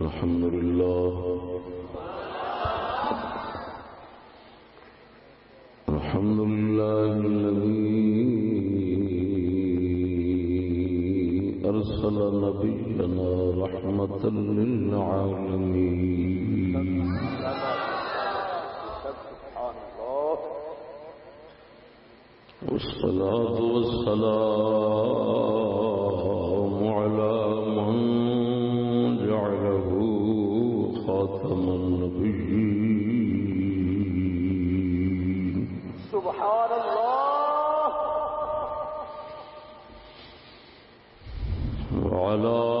الحمد لله الحمد لله الذي أرسل نبينا رحمة للعالمين والصلاة والسلام خاتم النبيين. سبحان الله. وعلى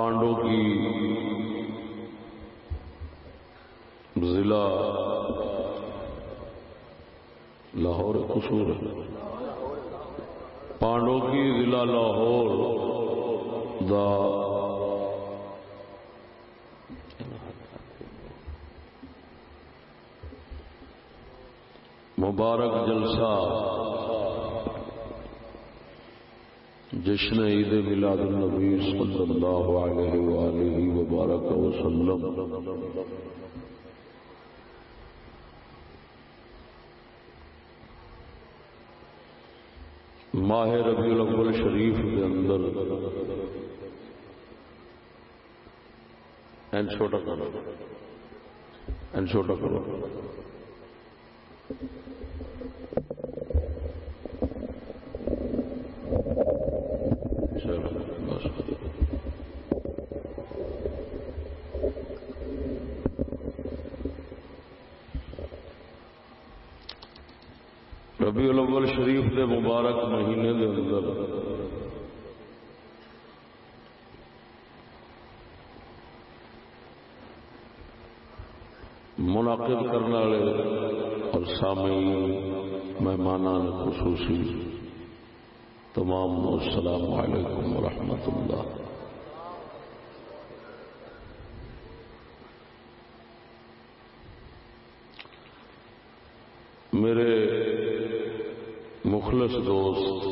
پانڈو کی ضلع لاہور قصور پانڈو کی ضلع لاہور دا مبارک جلسہ جشن عید میلاد النبی صلی اللہ علیہ وآلہ وبارک وسلم۔ ماہ ربیع الاول شریف کے اندر این چھوٹا کرو، این چھوٹا کرو چلو بس ربی الاول شریف دے مبارک مہینے دے اندر منعقد کرنے والے اور سامعین مہمان خصوصی تمام السلام علیکم ورحمۃ اللہ میرے مخلص دوست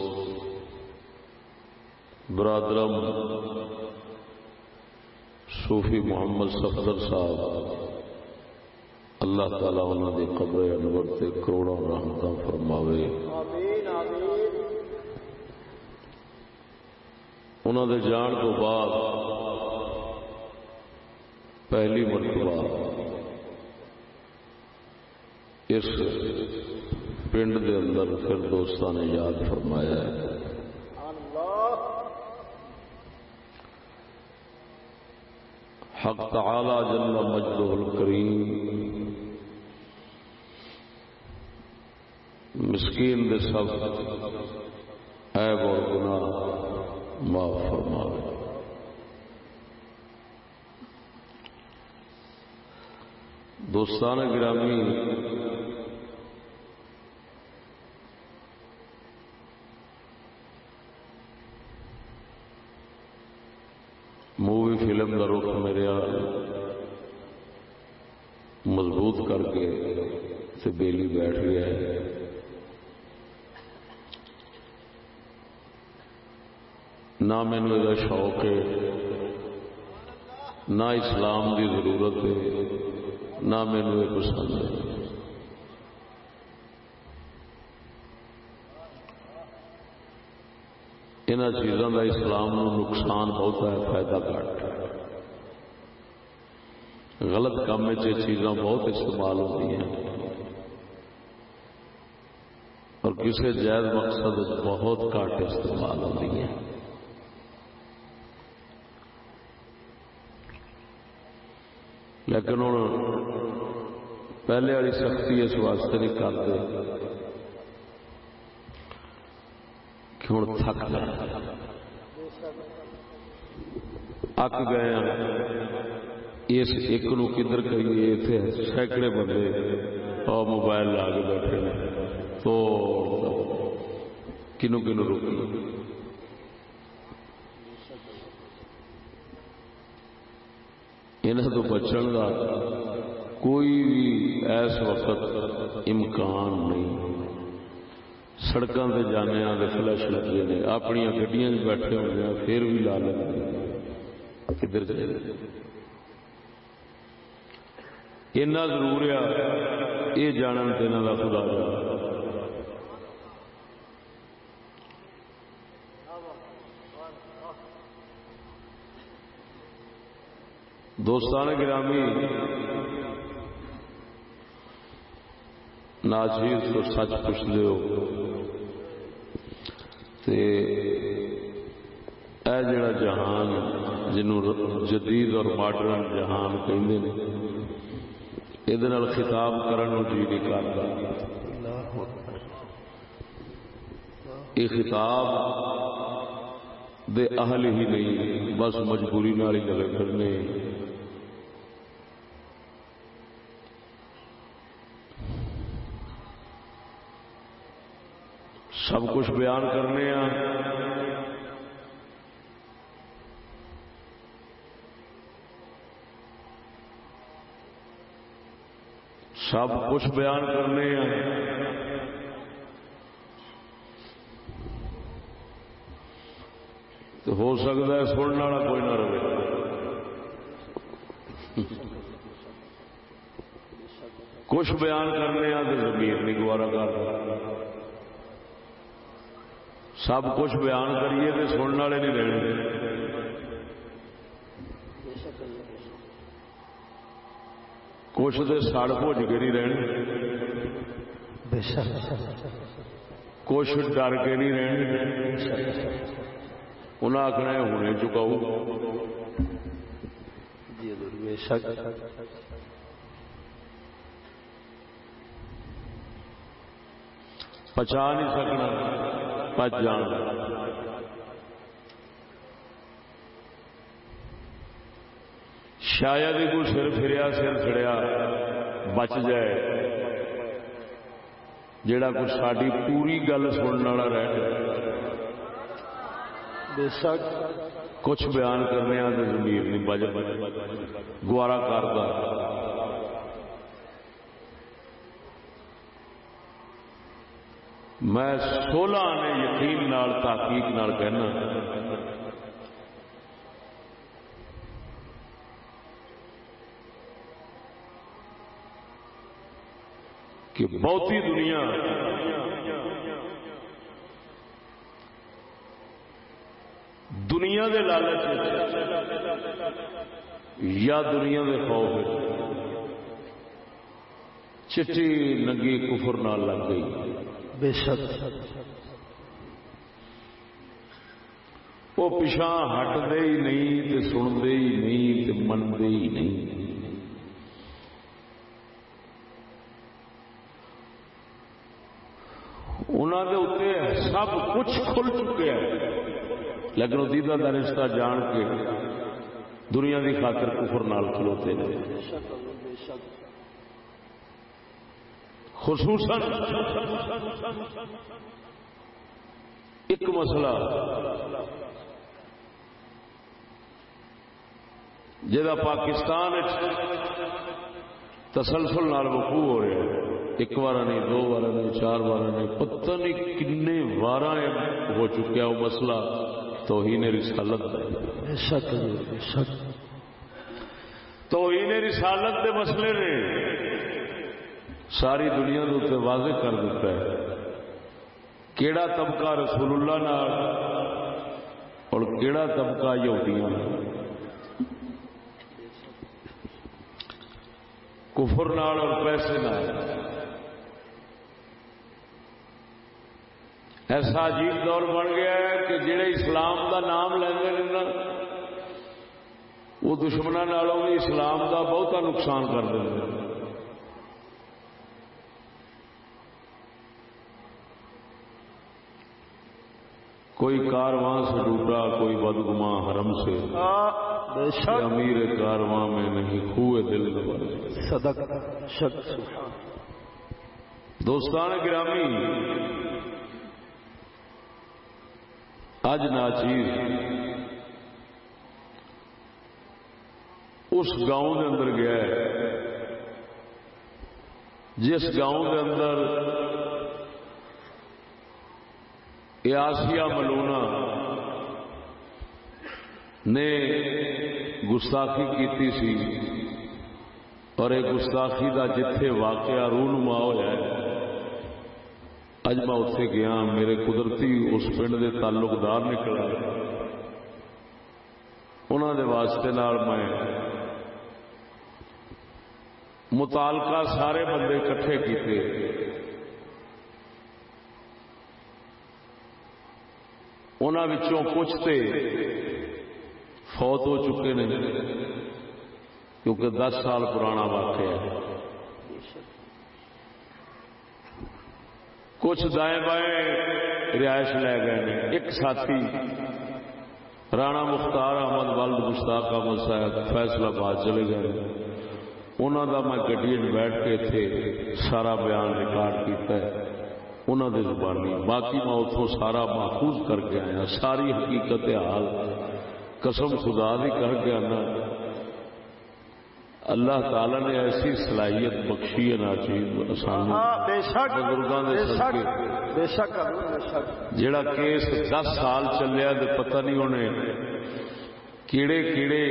برادرم صوفی محمد سفدر صاحب اللہ تعالی انہوں نے قبر انور سے کروڑوں رحمت فرماوے انہوں نے جان تو بعد پہلی مرتبہ اس پنڈ دے اندر پھر دوستان نے یاد فرمایا ہے۔ حق تعالی جل مجدہ الکریم مسکین دے سب عیب اور گناہ معاف دوستان گرامی مووی فلم کا رخ میرے مضبوط کر کے سے بیلی بیٹھ گیا ہے۔ نہ مینو یہ شوق ہے، نہ اسلام کی ضرورت ہے۔ نہ مینو یہ پسند ہے ان چیزوں کا اسلام نقصان بہت ہے، فائدہ گھٹ۔ غلط کام میں چیزاں بہت استعمال ہوتی ہیں۔ اور کسی جائز مقصد بہت گھٹ استعمال ہوتی ہیں۔ لیکن ہوں پہلے والی سختی اس واسطے نہیں کرتے کہ ہوں تھک گئے۔ اک گئے ہاں۔ اس ایک نو کدھر کریے؟ اتنے سینکڑے بندے اور موبائل لا کے بیٹھے تو کنو کنو روکی انہیں تو بچن کا کوئی بھی ایس وقت امکان نہیں۔ سڑکوں سے جانے والے فلش لگے نے۔ اپنی گڈیاں بیٹھے ہوئے ہیں پھر بھی لا لیں کدھر جائے؟ اینا ضرور ہے۔ یہ جانن تین کا خدا جا دوستان گرامی ناچیز کو سچ پوچھ لو اے جڑا جہان جنوں جدید اور ماڈرن جہان کہیں جی یہ خطاب کرنے جی کرتا یہ خطاب دے اہل ہی نہیں، بس مجبوری نال ہی گل کرنے سب کچھ بیان کرنے ہیں۔ سب کچھ بیان کرنے ہیں۔ تو ہو سکتا ہے سننے والا کوئی نہ رہے۔ کچھ بیان کرنے ہیں تو زمین نہیں گوارا کر۔ سب کچھ بیان کریے تو سننے والے نہیں رہنے کچھ تو سڑ بوجھ کے نہیں رہنے۔ کچھ ڈر کے نہیں رہنے۔ انہیں آخنا ہونے چکاؤ۔ بے شک پچا نہیں سکنا۔ پچ جان شاید ہی کوئی سر پھریا، سر پھڑیا، بچ جائے۔ جڑا کوئی ساری پوری گل سننے والا رہ جائے۔ بے شک کچھ بیان کرنے تو زمیر نہیں بج گوارا کرتا میں سولہ نے یقین نال، تحقیق نال کہنا کہ بہتی دنیا دنیا دے لالچ یا دنیا دے خوف چٹی نگی کفر نال لگ گئی۔ بے شک وہ پچھا ہٹتے ہی نہیں تے سنتے ہی نہیں تے منتے ہی نہیں۔ انہوں کے اتنے سب کچھ کھل چکے ہیں لیکن وہ دیدہ کا رشتہ جان کے دنیا کی خاطر کفر نال کھلوتے ہیں بے شک خصوصاً ایک مسئلہ جہاں پاکستان تسلسل نال وقوع ہو رہا ہے۔ ایک بار نہیں دو بار نہیں چار بار نہیں پتہ نہیں کنے وار ہو چکا وہ مسئلہ توہین رسالت کا بے شک بے شک توہین رسالت کے مسئلے نے ساری دنیا کے اتنے واضح کر دیتا ہے۔ کیڑا طبقہ رسول اللہ نال اور کیڑا طبقہ یہودیاں کفر نال اور پیسے نال۔ ایسا عجیب دور بن گیا ہے کہ جڑے اسلام دا نام لیندے نے نا، وہ دشمنوں نالوں بھی اسلام دا بہتا نقصان کر دیں کوئی کارواں سے ڈوبا کوئی بدگما حرم سے۔ امیر کارواں میں نہیں خوئے دل صدق شک دوستان گرامی اج ناچیز اس گاؤں کے اندر گیا ہے۔ جس گاؤں کے اندر ایاسیا ملونا نے گستاخی کیتی سی اور یہ گستاخی کا جتھے واقعہ رونما ہوا ہے، اج میں اتنے گیا، میرے قدرتی اس پنڈ کے تعلقدار نکلا انہوں دے واسطے نال میں متعلقہ سارے بندے کٹھے کیتے۔ انہوں کچھ تے فوت ہو چکے نے، کیونکہ دس سال پرانا واقعہ ہے۔ کچھ دائیں بائیں رہائش لے گئے نے۔ ایک ساتھی، رانا مختار احمد ولد مشتاق احمد صاحب، فیصلہ آباد چلے گئے۔ انہوں کا میں گڈی بیٹھ کے اتنے سارا بیان ریکارڈ کیتا ہے۔ انہوں نے زبانی باقی میں اتوں سارا محفوظ کر کے آیا ساری حقیقت حال۔ قسم خدا بھی کر کے آنا۔ اللہ تعالی نے ایسی صلاحیت بخشی ہے نا چیز جڑا کیس دس سال چلیا تو پتہ نہیں ہونے۔ کیڑے کیڑے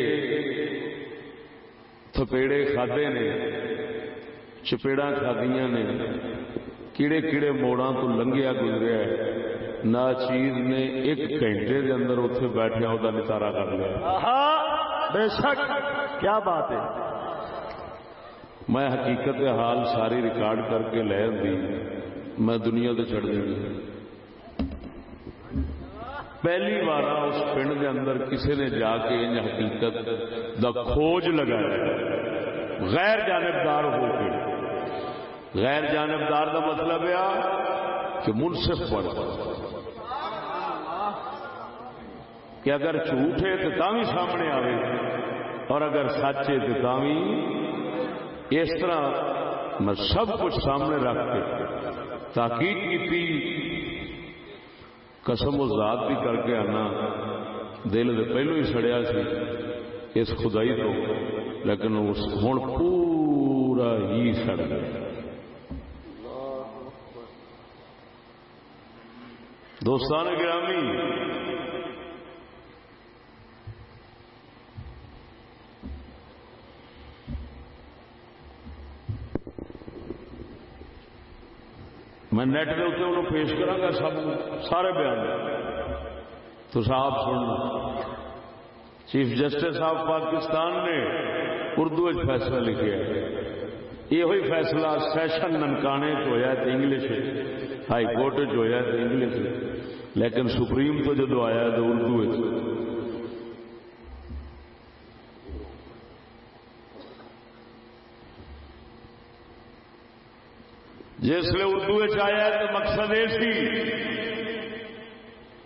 تھپیڑے کھادے نے چپیڑا کھادیاں نے۔ کیڑے کیڑے موڑاں تو لنگیا گزریا ہے۔ نا چیز نے ایک گھنٹے دے اندر اتنے بیٹھیا وہ نتارا کر لیا۔ بے شک! کیا بات ہے؟ میں حقیقت حال ساری ریکارڈ کر کے لے دی میں دنیا تو چڑھ دینی۔ پہلی بار اس پنڈ کے اندر کسی نے جا کے ان حقیقت دا کھوج لگایا غیر جانبدار ہو کے۔ غیر جانبدار کا مطلب ہے کہ منصف بن کہ اگر جھوٹ ہے تو تاوی سامنے آئے اور اگر سچ ہے تو تاوی اس طرح میں سب کچھ سامنے رکھ کے تحقیق کی قسم و ذات بھی کر کے آنا۔ دل دے پہلو ہی سڑیا سی اس خدائی تو، لیکن ہوں پورا ہی سڑ گیا۔ دوستان گرامی، میں نیٹ کے اتنے انہوں پیش کرا سب سارے بیان۔ تو صاحب سننا۔ چیف جسٹس آف پاکستان نے اردو فیصلہ لکھا ہے۔ یہ فیصلہ سیشن ننکانے ہوا تو انگلش ہائی کورٹ ہوا تو انگلش لیکن سپریم تو جدو آیا تو اردو جسے اردو آیا تو مقصد یہ سی۔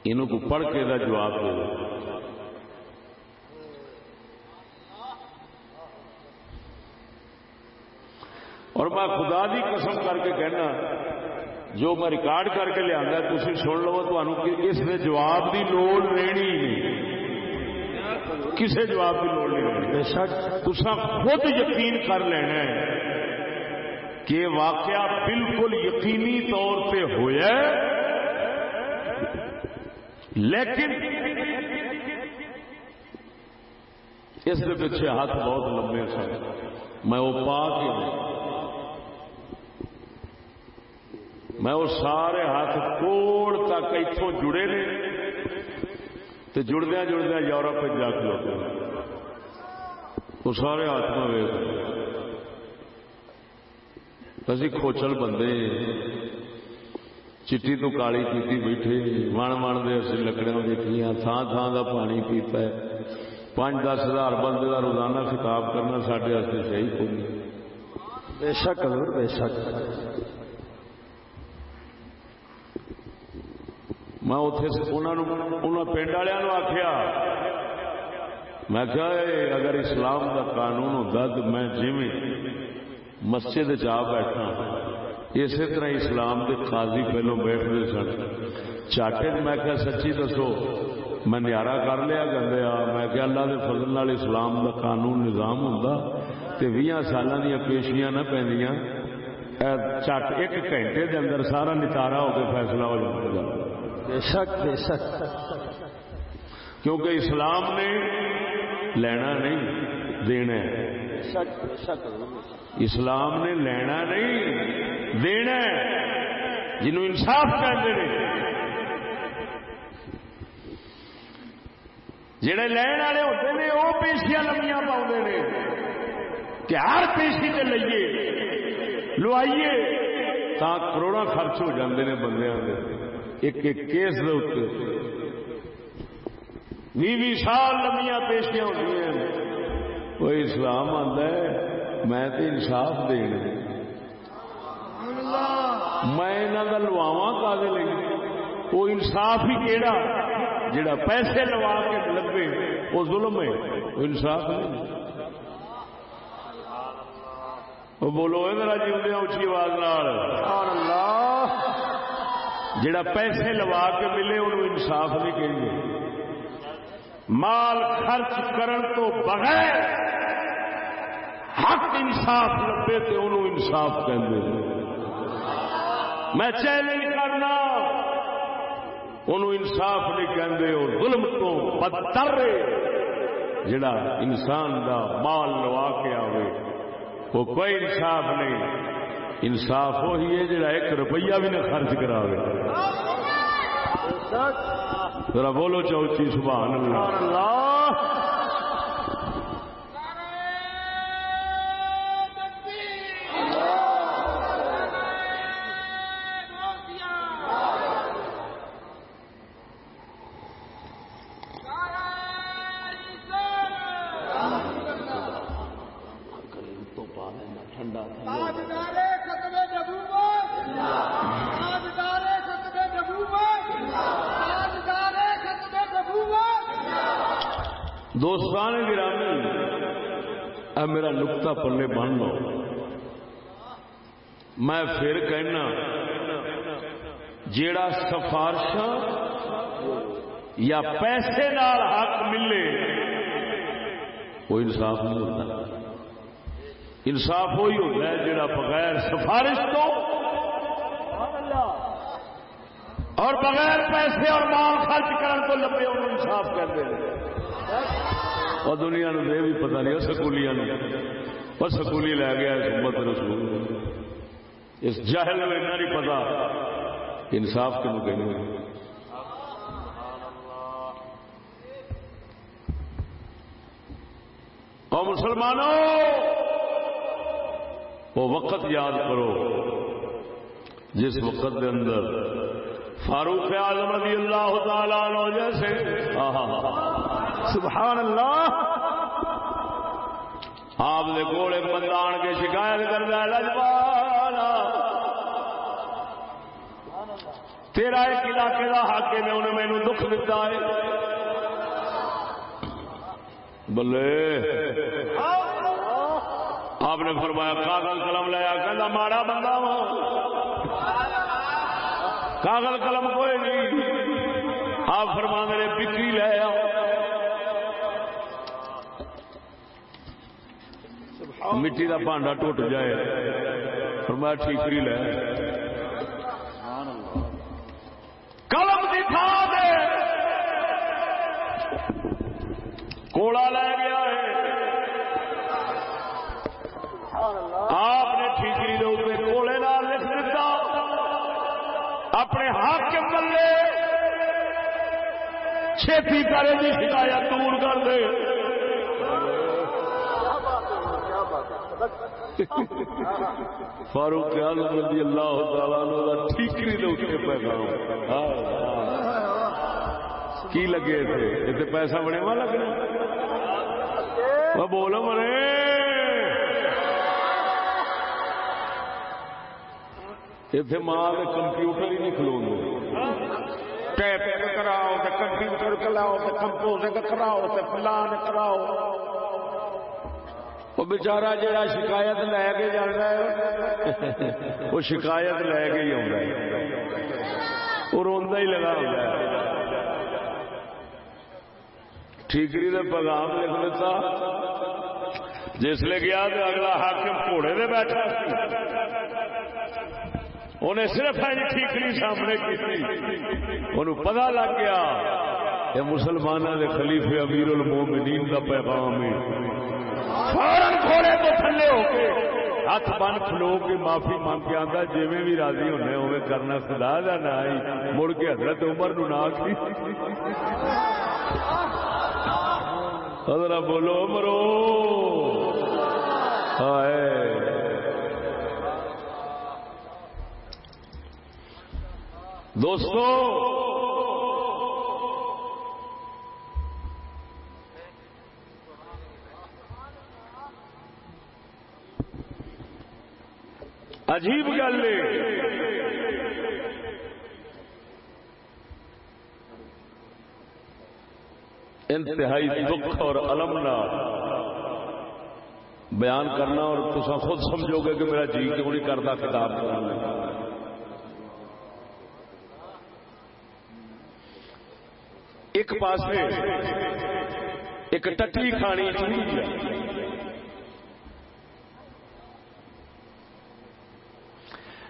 یہ کو پڑھ کے دا جواب دے۔ اور میں خدا دی قسم کر کے کہنا جو میں ریکارڈ کر کے لیا تھی سن لو تو اس نے جواب دی لوڑ لینی نہیں۔ کسے جواب کی لوڑ نہیں تصا خود یقین کر لینا ہے کہ واقعہ بالکل یقینی طور پہ ہوا لیکن اس کے پیچھے ہاتھ بہت لمبے سن۔ میں وہ پا کے میں وہ سارے ہاتھ کوڑ تک اتوں جڑے نے تو جڑدیا جڑدیا یورپ جا کے وہ سارے ہاتھ میں ویس اسی کھوچل بندے چٹی تو کالی پیتی بیٹھے من من دے اسی لکڑیاں دیکھیاں تھان تھان دا پانی پیتا ہے۔ پانچ دس ہزار بندے کا روزانہ خطاب کرنا سارے صحیح کوئی بے شک بے شک۔ میں اتنے پنڈ والوں آخیا میں کیا اگر اسلام کا قانون ہوتا تو میں جی مسجد جا بیٹھا اسی طرح اسلام کے قاضی پہلو بیٹھتے سن۔ چاٹے میں کیا سچی دسو، میں نیارا کر لیا گندیا میں کیا اللہ کے فضل نال اسلام کا قانون نظام ہوں تو بھی سال دیا پیشیاں نہ پہ چٹ ایک گھنٹے کے اندر سارا نتارا ہو کے فیصلہ ہو جائے بے شک بے شک۔ کیونکہ اسلام نے لینا نہیں دینا شک اسلام نے لینا نہیں دینا جنہوں انصاف کہتے ہیں۔ جڑے لین والے ہوتے ہیں وہ پیشیاں لمیا پاؤں نے کہ ہر پیشی سے لئیے لوائیے تا کروڑا خرچ ہو جاندے نے بندے ایک ایک کیس دے بھی سال لمیا پیشیاں ہوتی ہیں۔ وہ اسلام آتا ہے، میں تو انصاف دین میں یہاں کا لواوا کا وہ انصاف ہی کہڑا جڑا پیسے لوا کے لگے وہ ظلم ہے۔ وہ انصاف نہیں۔ وہ بولو ادھر جی اچھی آواز اللہ۔ جڑا پیسے لوا کے ملے، انہوں انصاف نہیں کہیں مال خرچ کرن تو بغیر حق انصاف لبے تو انہوں انصاف کہتے میں چیلنج کرنا، انہوں انصاف نہیں کہتے اور ظلم تو بدتر جڑا انسان دا مال لوا کے آئے وہ کوئی انصاف نہیں۔ انصاف وہی ہے جڑا ایک روپیہ بھی نہ خرچ کرا ذرا بولو چوچی سبحان اللہ۔ میں پھر کہنا، جیڑا سفارش یا پیسے نال حق ملے، وہ انصاف نہیں ہوتا۔ انصاف وہی ہوتا ہے جڑا بغیر سفارش تو اور بغیر پیسے اور مال خرچ کرنے تو لبے انہوں انصاف کرتے ہیں۔ اور دنیا نو یہ بھی پتا نہیں سکولیاں اور سکولی لے گیا سمت رسول۔ اس جہل میں اتنا نہیں پتا انصاف کے مکمل اور مسلمانوں، وہ وقت یاد کرو، جس وقت کے اندر فاروق اعظم رضی اللہ تعالیٰ عنہ جیسے سبحان اللہ، آپ نے کوڑے بندہ آن کے شکایت کر رہا تیرا ایک علاقے کا حاکم ہے انہیں مینو دکھ دیتا ہے۔ بلے۔ آپ نے فرمایا، کاغذ قلم لیا کہ ماڑا بندہ وا۔ کاغذ قلم کوئی نہیں۔ آپ فرما میرے بکری لے آؤ مٹی کا بانڈا ٹوٹ جائے۔ فرمایا ٹھیکری لے۔ قلم دکھا دے۔ کوڑا لے گیا ہے۔ آپ نے ٹھیکری دے اتنے کوڑے نال لکھ دیتا اپنے ہاتھ کے بلے چھتی کرے کی شکایت دور کر دے۔ فاروق عالم رضی اللہ تعالیٰ کا ٹھیکری دے اتنے پیغام۔ کی لگے تھے؟ یہ پیسہ بنے وا لگنا وہ بولو مرے۔ اتنے ماں کے کمپیوٹر ہی نہیں کھلو ٹیپ کراؤ تے کمپیوٹر کراؤ تے کمپوزنگ کراؤ تے فلان کراؤ۔ وہ بچارا جڑا شکایت لے کے جانا ہے، وہ شکایت لے کے ہی آتا ہے۔ وہ روا ہی لگا ہوتا ہے۔ ٹھیکری نے پیغام لکھ دیتا جس لے گیا تو اگلا حاکم گھوڑے دے بیٹھا انہیں صرف ٹھیکری سامنے کی انہوں پتا لگ گیا یہ مسلمانوں کے خلیفے امیر المومنین کا پیغام ہے۔ فورن گھوڑے تو تھلے ہو کے ہاتھ بن کھلو کے معافی مانگ کے آتا جی بھی راضی ہونے ہوئے کرنا خدا کا نہ ہی مڑ کے حضرت عمر نو نہ کی حضرت بولو مرو ہائے۔ دوستو عجیب گل انتہائی دکھ اور المنا بیان کرنا اور تصا خود سمجھو گے کہ میرا جی کیوں نہیں کرتا کتاب کرنا ایک پاس ایک ٹٹی کھانی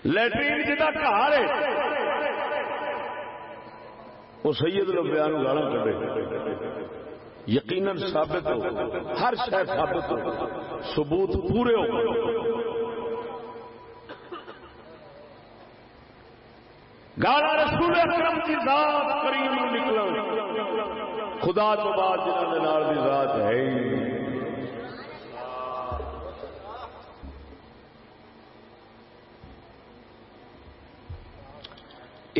لٹرین جا گھر ہے وہ سید لبیا گالا کٹے یقیناً ثابت ہو، ہر شہر ثابت ہو، ثبوت پورے ہو۔ گالا رسول اکرم کی ذات کریم نکلا خدا تو بعد جنہوں نے ذات ہے ہی۔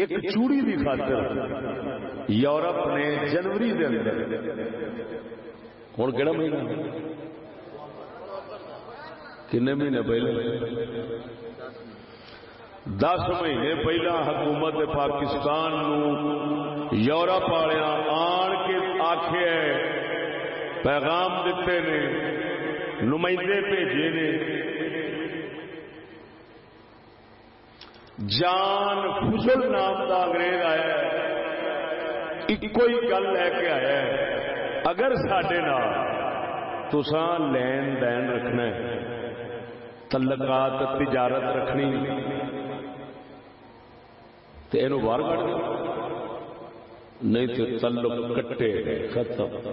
ایک چوڑی کی خاطر یورپ نے جنوری دے اندر ہوں کہڑا مہینہ؟ کنے مہینے پہلے۔ دس مہینے پہلا حکومت پاکستان نو یورپ والے آن کے آخ پیغام دیتے نے، نمائندے بھیجے نے۔ جان فضل نام کا انگریز آیا ایک ہی گل لے کے آیا ہے۔ اگر سڈے تسان لین دین رکھنا ہے، تلقات تجارت رکھنی تو یہ باہر کٹ نہیں تو تعلق کٹے ختم۔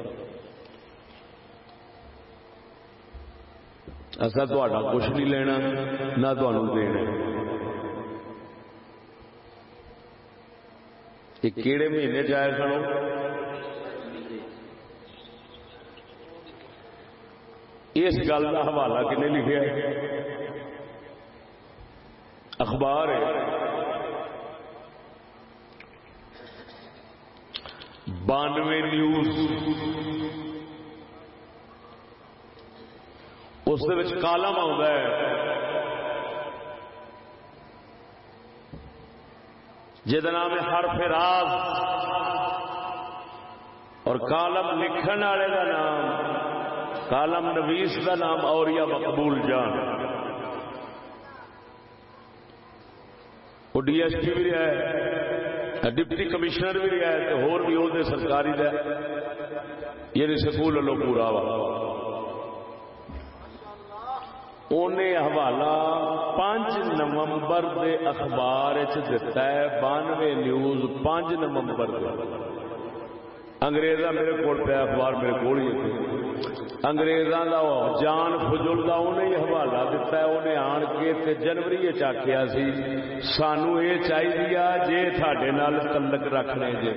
اصا تا کچھ نہیں لینا، نہ تمہیں دینا۔ یہ کہڑے مہینے چاہے سنو؟ اس گل کا حوالہ کنے لکھا اخبار ہے۔ بانوے نیوز۔ اس کالم آ نام ہے حرف راز اور کالم لکھن والے کا نام، کالم نویس کا نام اور یا مقبول جان۔ وہ ڈی ایس پی بھی ہے ڈپٹی کمشنر بھی رہا ہے ہور بھی وہ سرکاری دا یہ یعنی سکول لو پورا وا انہیں حوالہ پانچ نومبر دے اخبار دتا ہے بانوے نیوز پانچ نومبر انگریزا میرے کو پیا اخبار میرے کو انگریزاں دا جان فجل دا انہیں حوالہ دیتا ہے انہیں آن کے تے جنوری چاکیا سی سانو یہ چاہیے جے تھاڈے نال تعلق رکھنے جے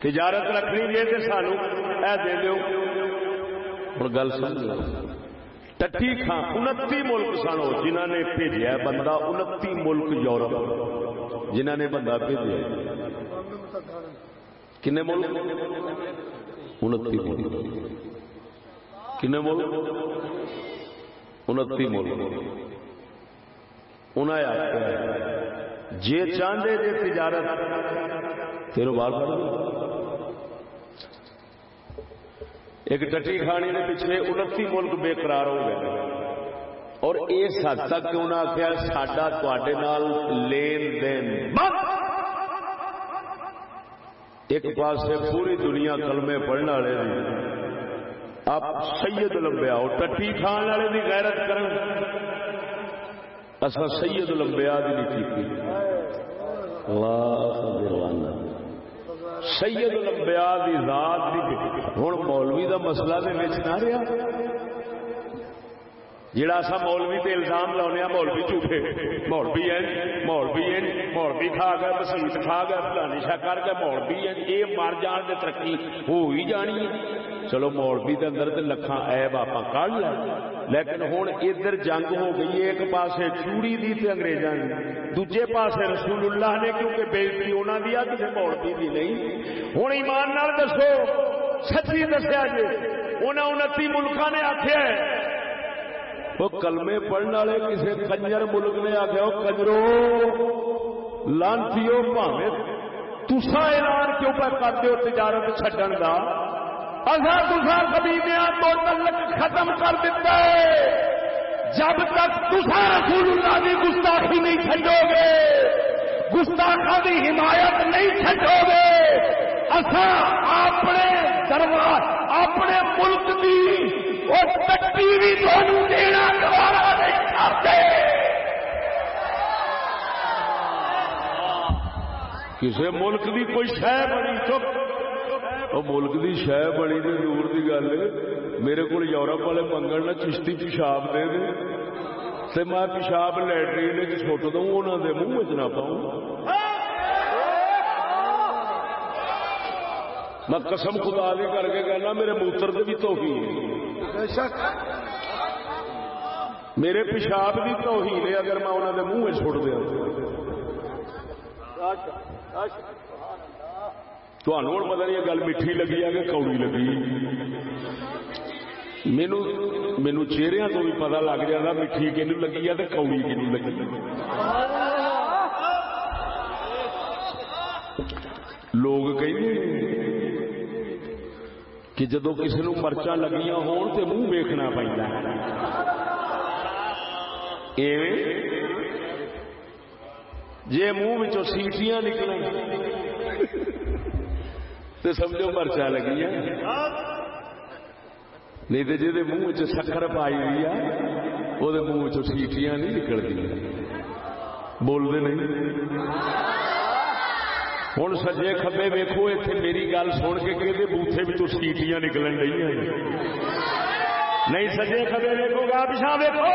تجارت رکھنی جے تے سانو اے دے دیو ہن گل سمجھ ٹٹی خان انتی ملک سن جنہوں نے بھیجا بندہ انتی ملک یورپ جنہوں نے بندہ بھیجا کنے ملک انتی ملک کنے ملک انتی ملک انہیں آخر جی چاہتے جی تجارت تیرو بال ایک ٹٹی کھانی کے پیچھے انتی ملک بے قرار ہو گئے اور اس حد تک انہیں آخیا سڈا تے لین دین ایک پاس پوری دنیا کلمے پڑھنے والے آپ سید لمبیا اور ٹٹی کھان والے کی غیرت کرن۔ اصا سید لمبیا کی نہیں کی سید لمبیا کی ذات ہوں مولوی کا مسئلہ نہ رہا جڑا سا مولوی تے الزام لاؤنے مولوی جھوٹے۔ مولوی ہیں مولوی ہیں مولوی کھا گئے، مسیت کھا گئے، فلانی شا کر گئے، مولوی ہیں یہ مر جان دے ترقی ہو ہی جانی ہے۔ چلو مولوی دے اندر تے لکھاں ایب آپ کڑ لے۔ لیکن ہوں ادھر جنگ ہو گئی ایک پاسے چوڑی دی تے انگریزاں دی۔ دوجے پاسے رسول اللہ نے، کیونکہ بےزتی انہاں دی آ کسی مولوی دی نہیں۔ ہوں ایمان نال دسو، سچی دسیا جی انہاں انتی ملکاں نے آخیا ہے وہ کلمے پڑھنے والے کسی کنجر ملک نے آخیا کجرو لانتی پاوے تسا اعلان کیوں پر کرتے ہو تجارت چڈن کا اصا تسا کبھی تو تلک ختم کر دیتا ہے۔ جب تک تسا رسول اللہ کی گستاخی نہیں چڈو گے گستاخا کی حمایت نہیں چڈو گے اصا اپنے دربار، اپنے ملک کی وہ مٹی بھی تھوڑی دینا گوارا نہیں کرتے۔ کسی ملک کی کوئی شہ بنی؟ چپ۔ ملک کی شہ بنی تو دور کی گل میرے کو یورپ والے منگل نہ چشتی پیشاب دے دے۔ تو میں پیشاب لٹرین چھٹ دوں انہوں نے منہ چ پاؤں۔ میں قسم خدا دی کر کے کہنا، میرے موتر سے بھی تو میرے پیشاب کی توہین ہے اگر میں انہوں نے منہ چھوڑ دیا تمہوں پتا نہیں گل میٹھی لگی ہے کہ کوڑی لگی۔ مینو مینو چہرے تو بھی پتا لگ جاتا میٹھی کنو لگی ہے تو کوڑی کنو لگی۔ لوگ کہ کہ جدو کسی نو مرچا لگیاں ہون تے منہ ویکھنا پیندا ایویں جے منہ وچوں سیٹیاں نکلن تے سمجھو مرچا لگیاں۔ نہیں تو جی منہ چ سکر پائی ہوئی ہے وہ منہ چ سیٹیاں نہیں نکلتی بولتے نہیں۔ ہوں سجے کبے ویکو اتنے میری گل سن کے کہ بوٹے بھی تو سیٹیاں نکلن ڈی نہیں سجے کبے ویکو گا پچھا ویکو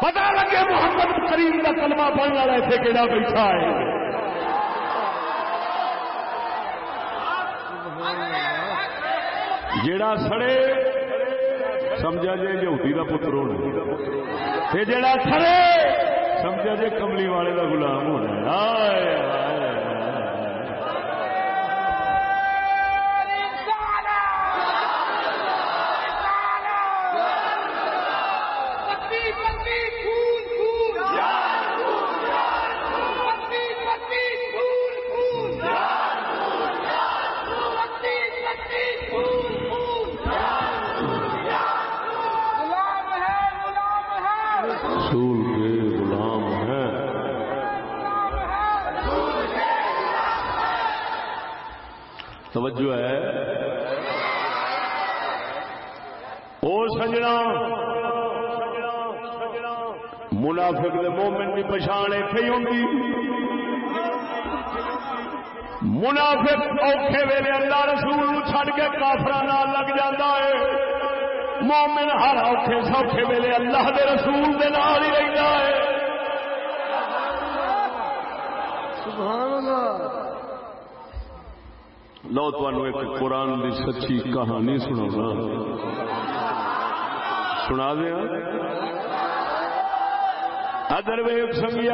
پتا لگے محمد کریم کا کلمہ پڑھنے والا اتنے کہڑا بیٹھا ہے جیڑا سڑے سمجھا جائے جوتی کا پتر ہونا جیڑا سڑے سمجھا جائے کملی والے کا گلام ہونا منافق دے مومن کی پچھان اتنے ہی منافق اوکھے ویلے اللہ رسول چھڈ کے کافر لگ جاتا ہے۔ مومن ہر اوکھے سوکھے ویلے اللہ دے رسول دے نال ہی رہتا ہے۔ سبحان اللہ۔ لو تمہیں ایک قرآن کی سچی کہانی سنا سنا دیا؟ ادر ویگ سنگیا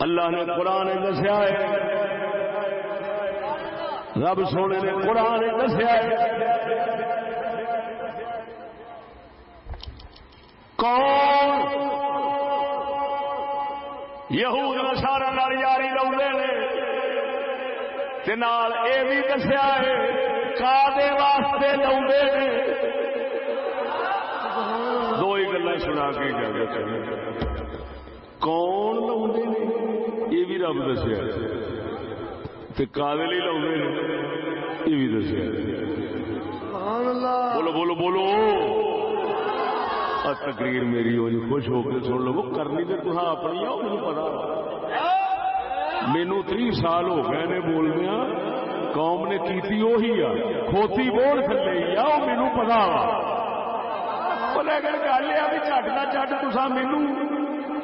اللہ نے قرآن دسیا ہے۔ رب سونے نے قرآن دسیا ہے۔ کون؟ یہود سارا یاری لوگ نے۔ یہ بھی دسیا ہے کا واسطے لوگ دو ہی گلا سنا کے گیا کون لوگ یہ بھی رب دسیا۔ کا لوگ یہ بھی دسیا۔ بولو بولو بولو۔ تقریر میری ہوئی خوش ہو کے سن لو۔ کرنی تو تھا اپنی آ مجھے پتا۔ مینو تری سال ہو گئے نے بولدیا قوم نے کیتی وہی آ کھوتی بول تھلے آ وہ مینو پتا لیکن گل یہ بھی چٹ کا چٹ تسا مینو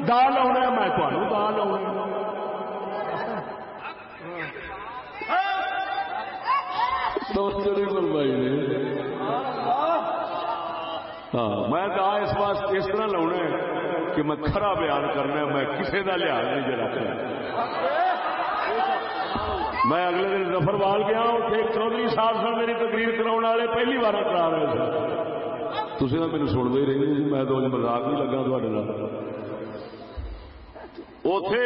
دال آنا میں تمہیں دال آنا ہاں میں اس واسطے اس طرح لاؤنا کہ میں کھرا بیان کرنا میں کسی کا لحاظ نہیں جا رکھنا میں اگلے دن نفر بال گیا اتنے چودھری صاحب سن میری تقریر کرا والے پہلی بار کرا رہے تھے تھی میرے سنتے ہی رہی جی میں تو مزاق نہیں لگا اتے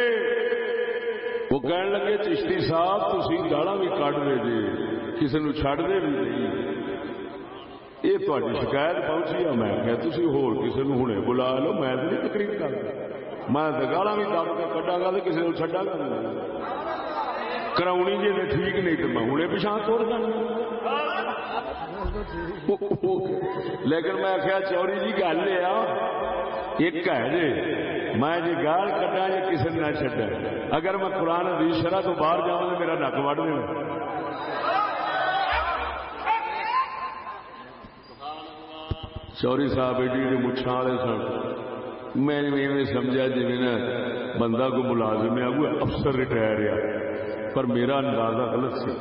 وہ کہن لگے چشتی صاحب تھی گالا بھی کٹ دے جی کسی نے چڈ دے بھی نہیں یہ تاری شکایت پہنچی ہے میں کہ تھی ہور کسی نے ہوں بلا لو میں نہیں تقریر کر میں گالا بھی دب کے کٹا گا تو کسی کو چڈا گا کراؤنی جی ٹھیک نہیں تو میں ہوں پچھا توڑ دینا لیکن میں آخیا، چوری جی گل یہ ایک ہے جی۔ میں جی گال کٹا جی کسی نے نہ چڈا اگر میں قرآن حدیث شرح تو باہر جاؤں تو میرا نک وڈ دینا چوری صاحب، ایڈی ایڈی مچھا والے سن۔ میں نے سمجھا جی نا بندہ کو ملازم ہے کوئی افسر ریٹائر ہے۔ پر میرا اندازہ غلط سی۔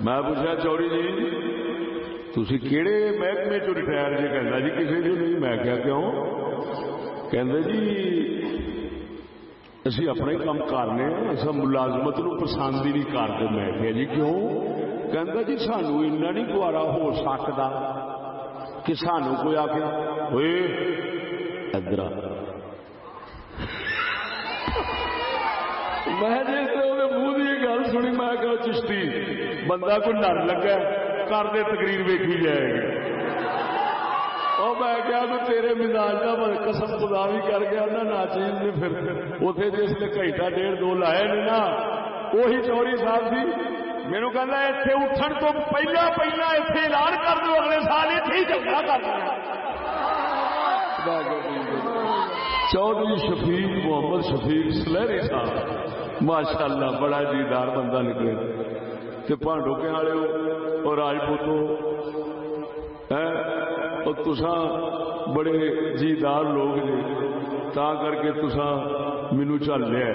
میں پوچھا، چوری جی تھی کہڑے محکمے چ ریٹائر جی کہنا جی کسی جو نہیں میں کیا کیوں کہ جی اسی اپنے کام کرنے اصا ملازمت نو پسند ہی نہیں کرتے میں کیا جی کیوں کہ جی سانو ایسا نہیں گوارا ہو سکتا کہ سانو کوئی آ کے ہوئے ادھر میں منہ کی گل سنی میں کہ چشتی بندہ کوئی ڈر لگا دے تقریر ویکھی جائے گی اور میں کیا تو تیرے مزاج کا قسم خدا بھی کر گیا نا ناچیز نے پھر اتنے جس نے گھنٹہ ڈیڑھ دو لائے نے نا وہی چوری صاحب سی میرے کہنا اتنے اٹھن تو پہلا پہلا اتنے اعلان کر دو اگلے سال اتنے جھگڑا کر چودھری شفیق محمد شفیق سلہری صاحب ماشاء اللہ بڑا جیدار بندہ نکلے تے پانڈوکے والے اور راجپوتوں اور تسا بڑے جیدار لوگ نے۔ تا کر کے تسا مینو چل لیا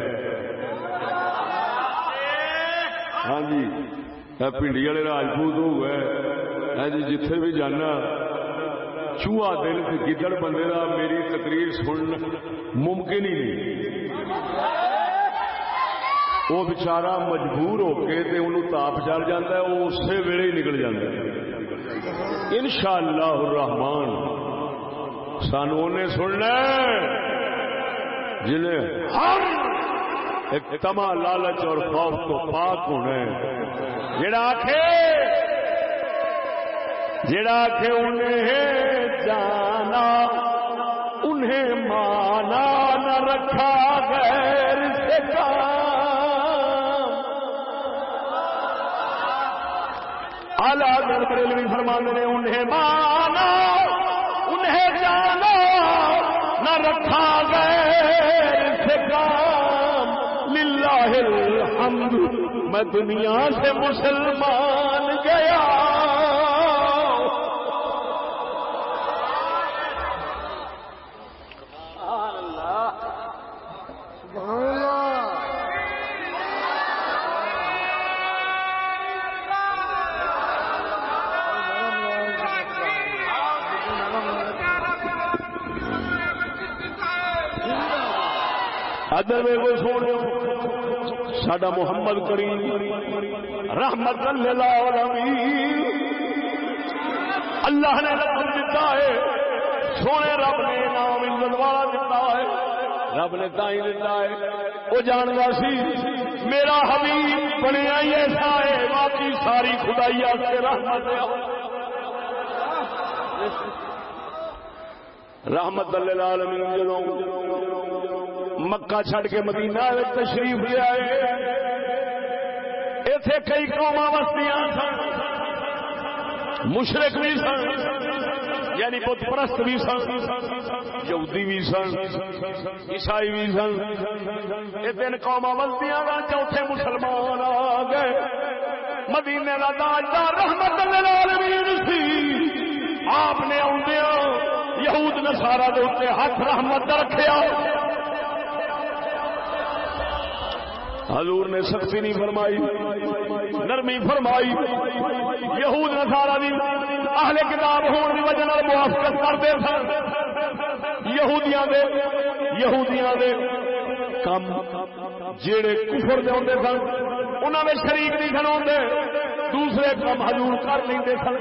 ہاں جی پنڈی والے راجپوت ہو گئے۔ ہاں جی جتھے بھی جانا، چوہا دل سے گدڑ بندے کا میری تقریر سن ممکن ہی نہیں۔ وہ بچارا مجبور ہو کے انہوں تاپ چل جاتا ہے، وہ اسی ویلے ہی نکل جاتا ہے۔ ان شاء اللہ رحمان سانو نے سننا جنہیں ہر ایک تما لالچ اور خوف تو پاک ہونا ہے۔ جڑا آخے جڑا کہ انہیں جانا، انہیں مانا نہ رکھا غیر سے کہا آلہ بریلوی فرمانے نے انہیں مانا انہیں جانا نہ رکھا غیر سے کام للہ الحمد میں دنیا سے مسلمان گیا۔ ادر میں کوئی سونے سڈا محمد کریم، رحمت اللہ نے رقم دیتا ہے، سونے رب نے نام عزت والا دیتا ہے، رب نے تھی دیتا ہے، وہ جانتا سی، میرا حبیب بنیا ہی ایسا ہے، باقی ساری خدائی سے رحمت رحمت اللہ عالمین جدوں مکہ چھڑ کے مدینہ تشریف لے آئے۔ اتے کئی قوم وستیاں سن، مشرق بھی سن یعنی بت پرست بھی سن، یہودی بھی سن، عیسائی بھی سن۔ یہ تین قوم وستیاں کا چوتھے مسلمان آ گئے۔ مدینے کا تاجدار رحمت سی۔ آپ نے آدھے یہود نسارا دے ہاتھ رحمت رکھا حضور نے سختی نہیں فرمائی، نرمی فرمائی۔ یہود نسارا بھی اہل کتاب ہونے کی وجہ نال موافقت کرتے سن۔ یہودیاں دے یہودیاں دے کم جڑے کفر دے ہوتے سن انہوں نے شریک نہیں سن ہوتے دوسرے کام حضور کر لیں سن۔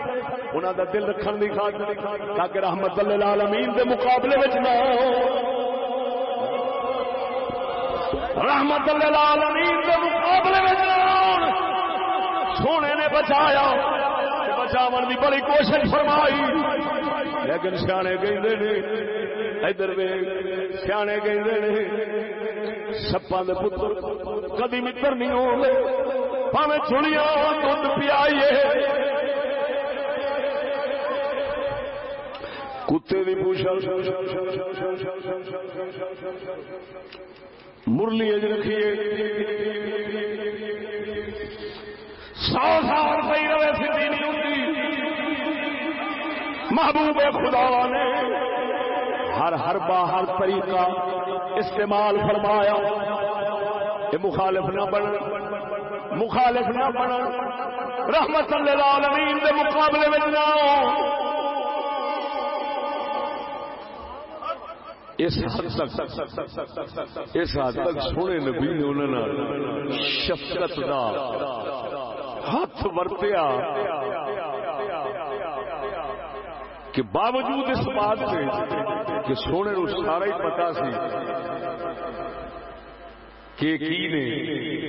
انہوں کا دل رکھن کی خاطر تاکہ رحمت اللہ العالمین دے مقابلے میں نہ ہو۔ رحمت العالمین کے مقابلے میں جان سونے نے بچایا بچاو کی بڑی کوشش فرمائی۔ لیکن سیانے کہ ادھر سیانے کہ سپا کے پتر کدی متر نہیں ہو گئے پاوے چڑیا دھد پیائیے۔ کتے کی پوچھا مرلی اج رکھیے۔ سو سال پی رہے سی نہیں ہوتی محبوب خدا نے ہر ہر باہر طریقہ استعمال فرمایا۔ یہ مخالف نہ بن، مخالف نہ بن۔ رحمت اللہ العالمین کے مقابلے میں نہ اس حد تک اس حد تک سونے نبی نے انہوں شفقت دا ہاتھ ورتیا کہ باوجود اس بات کے کہ سونے نو سارا ہی پتا سی کہ کی نے،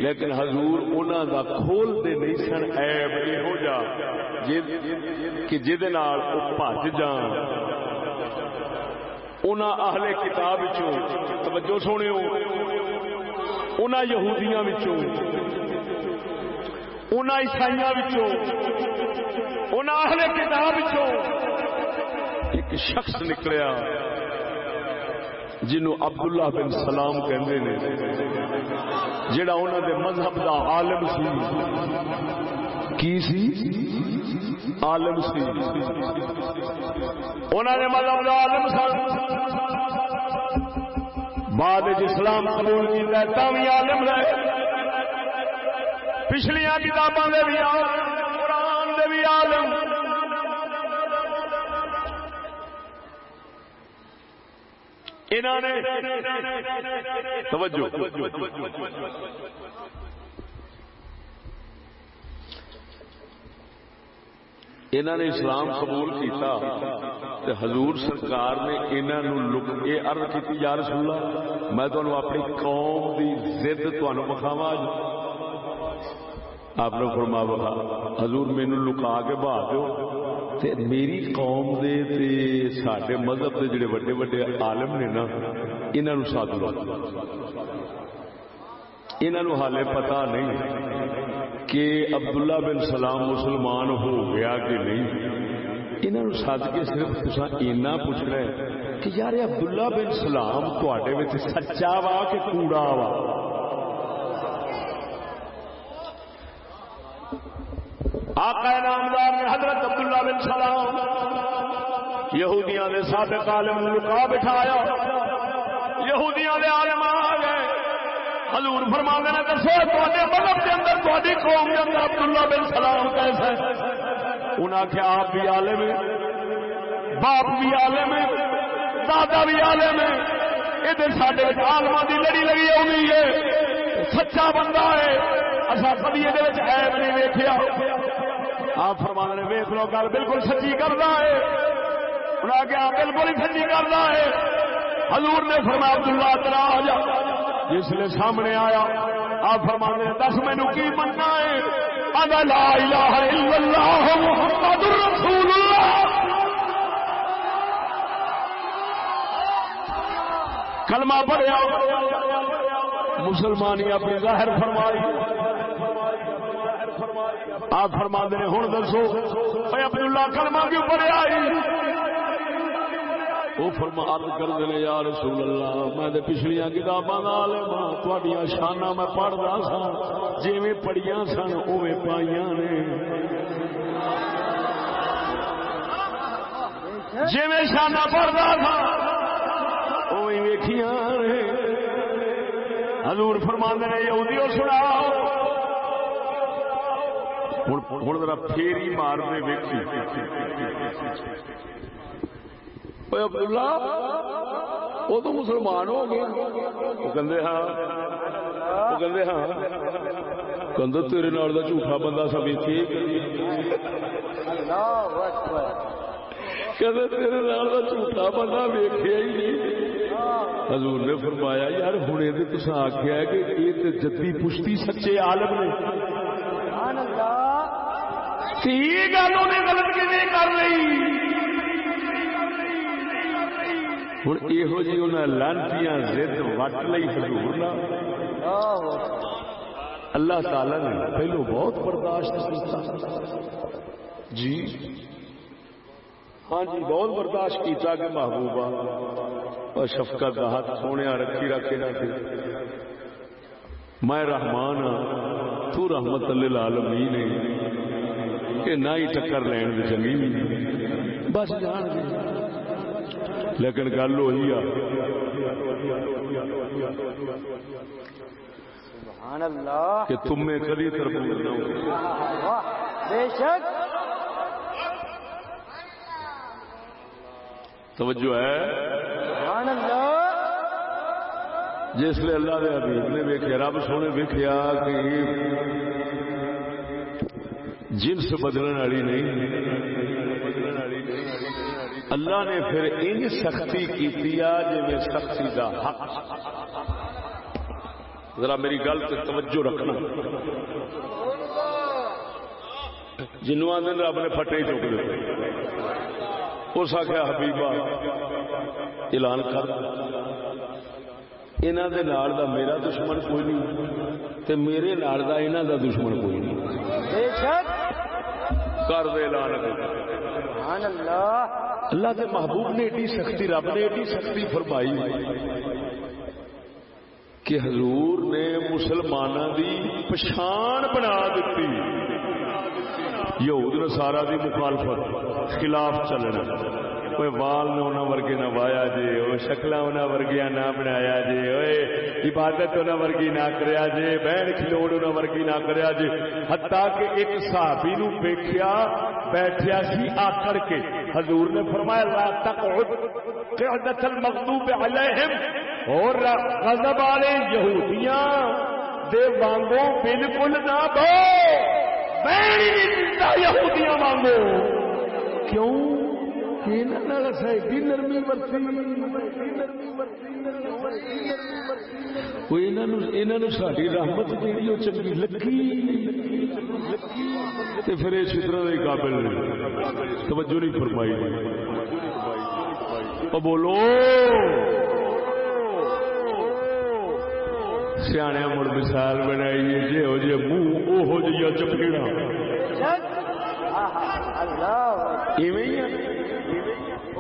لیکن حضور انہوں دا کھول دے نہیں سن، عیب یہو جا کہ جہد بھج جان۔ انہوں اہل کتاب توجہ سونے انہوں یہودیاں انہوں عیسائی انہوں اہل کتاب ایک شخص نکلیا جنہوں عبداللہ بن سلام کہندے نے جڑا انہوں دے مذہب دا عالم سی۔ کی سی؟ عالم سی۔ انہوں نے مطلب مذہب دا عالم سی بعد اسلام قبول کیا تھی عالم رہے۔ پچھلیاں کتاباں دے بھی عالم قرآن دے بھی عالم۔ انہوں نے توجہ۔ انہوں نے اسلام قبول کیتا تے حضور سرکار نے انہوں نے لک یہ ارد کی یا رسول اللہ میں تمہیں اپنی قوم دی ضد تمہیں بخاوا آپ نے فرما بخا حضور مینو لکا کے بہا دو تے میری قوم دے تے ساڈے مذہب دے جڑے وڈے وڈے عالم نے نا، انہاں نو ساتھ لو۔ انہاں نو حالے پتہ نہیں۔ کہ عبداللہ بن سلام مسلمان ہو گیا کہ نہیں؟ انہاں نو ساتھ کے صرف تساں اینا پوچھنا ہے کہ یار عبداللہ بن سلام تواڈے وچ سچا وا کہ کوڑا وا؟ آقا نامدار نے حضرت عبداللہ بن سلام یہودیاں نے سابق عالم لکا بٹھایا، یہودیاں نے عالم آ گئے۔ حضور فرما نے دسو تے مذہب کے اندر تاری قوم کے اندر عبداللہ بن سلام کیسا ہے؟ انہیں آخیا آپ بھی عالم ہے باپ بھی عالم ہے دادا بھی عالم ہے یہ سارے آلما کی لڑی لگی آئی ہے، سچا بندہ ہے۔ اصا کبھی یہ ایب نہیں ویکیا آپ ہاں، فرما نے ویخ لو، گل بالکل سچی کرتا ہے۔ انہیں کیا بالکل ہی سچی کرتا ہے۔ حضور نے فرما عبداللہ ترا آ جس نے سامنے آیا، آپ فرما نے دس، مینو کی مننا ہے؟ ادا لا الہ الا اللہ محمد رسول اللہ کلمہ پڑھیا، مسلمانی اپنی ظاہر فرمائی۔ آپ فرما دے ہوں دسو اپنے اللہ کلمہ کیوں پڑے وہ فرما کر دے یا رسول اللہ، میں پچھلیا کتاباں عالم تھوڑی شانہ میں پڑھتا سا جی پڑھیا سن اوے پائیا نے۔ جی شانہ پڑھتا تھا اوی ویکھیاں حضور فرما نے یہ سناؤ۔ ہوں ذرا پھیری مار وہ تو مسلمان ہو گئے وہ کہندے ہاں وہ کہندے ہاں کہندے تیرے نال دا جھوٹا بندہ سب کہندے تیرے نال دا جھوٹا بندہ ویکھیا ہی نہیں حضور نے فرمایا یار ہوں یہ تو آخیا کہ یہ جدی پشتی سچے عالم نے گل غلط کی کر رہی ہوں یہ جی انہیں لانچیاں زد وٹ لی حضور اللہ تعالی نے پہلو بہت برداشت کیا جی ہاں جی بہت برداشت کیتا کہ محبوبہ اور شفقت کا ہاتھ سونے رکھی رکھے رکھے میں رحمان ہاں تو رحمت اللہ العالمین ہے کہ نہ ہی ٹکر لین چنگی بس جان گے لیکن گل وہی آ کہ تم میں کبھی تربوت نہ ہو بے شک۔ توجہ ہے۔ جس لیے اللہ دے حبیب نے ویکیا رب سونے ویکیا کہ جنس بدلنے والی نہیں۔ اللہ نے پھر ان سختی کی جی سختی کا حق۔ ذرا میری گل سے توجہ رکھنا۔ جنوں آدھے رب نے پھٹے چک دیتے اس آخیا حبیبا اعلان کر۔ انہوں دے نال دا میرا دشمن کوئی نہیں تے میرے نال دا انہوں دا دشمن کوئی نہیں۔ کر دے اعلان۔ اللہ۔ اللہ کے محبوب نے ایڈی سختی، رب نے ایڈی سختی فرمائی کہ حضور نے مسلمانوں دی پچھان بنا دیتی۔ یہود نسارا دی مخالفت خلاف چلنا۔ کوئی وال نے انہوں ورگے نہ وایا جے وہ شکل انہوں ورگیا نہ بنایا جے اوے عبادت انہوں ورگی نہ کریا جے، بہن کھلوڑ انہوں ورگی نہ کریا جے۔ حتیٰ کہ ایک صحابی نو بیٹھیا بیٹھیا سی آکڑ کے۔ حضور نے فرمایا، لا تقعد قعدت المغضوب علیہم۔ اور غضب والے یہودیاں دے وانگو بالکل نہ بو بہن ہی نہیں یہودیاں وانگو کیوں؟ نرمی ساری رحمت چنگی لگی۔ تو پھر یہ چتر کے قابل نہیں۔ توجہ نہیں فرمائی۔ بولو۔ سیاح مڑ مثال بنائی جی ہو جی منہ وہ جی چپکیڑا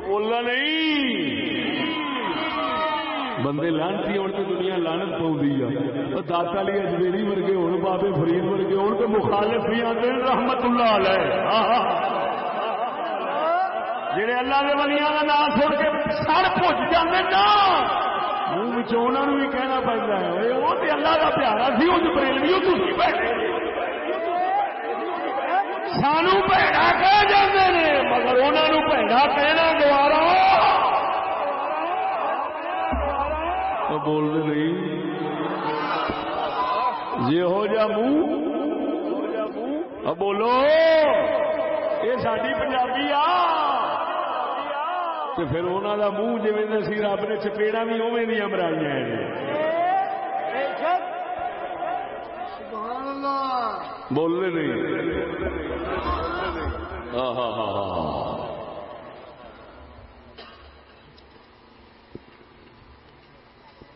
بولنا نہیں۔ بندے لانتی ہونے تو دنیا لانت پاؤں داتا لی اجمیری ورگے ہوں بابے فرید ورگے ہوں تو مخالف بھی آتے رحمت اللہ علیہ۔ جہے اللہ کے بلیاں کا نام چھوڑ کے سر پوچھ جاتے نا۔ منہ بھی کہنا پڑتا ہے وہ تو اللہ کا پیارا سی وہ بریلوی تھی بیٹھے۔ سانو بھڑا کہہ جاتے ہیں، مگر انہوں بھڑا کہنا گوارا بول نہیں۔ جی ہو جا منہ۔ بولو۔ یہ ساری پنجابی آ۔ پھر انہوں کا منہ جی سی رب نے چپیڑا بھی اوے دیا مرائی بولنے نہیں۔ ہاں ہاں ہاں ہاں۔, ہاں۔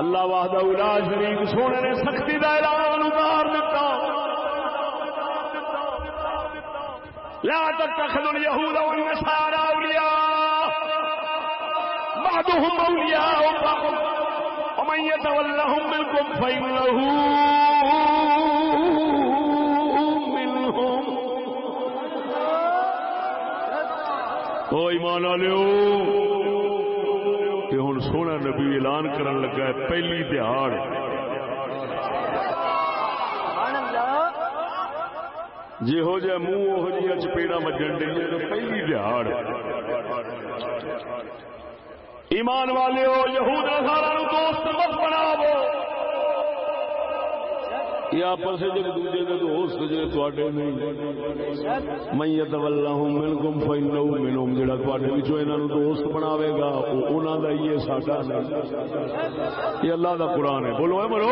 اللہ وحدہ لا شریک، سونے نے سختی دا اعلان اتار دیتا لا تتخذوا اليهود والنصارى اولياء بعضهم اولياء بعض. ومن يتولهم منكم فانه ایمان کہ ہوں سونا اعلان کرن لگا ہے، پہلی دہاڑ۔ جی ہو جائے، منہ وہ جہاں چپیڑا مجن ڈی تو پہلی دہاڑ۔ ایمان والے ہو، یہود سارا دوست مت بناو۔ یہ آپس ایک دوجے کے دوست جی نہیں. میں تولہ جڑا تے انہوں دوست بناوے گا یہ ساڈا نہیں. یہ اللہ کا قرآن ہے. بولو ہے مرو.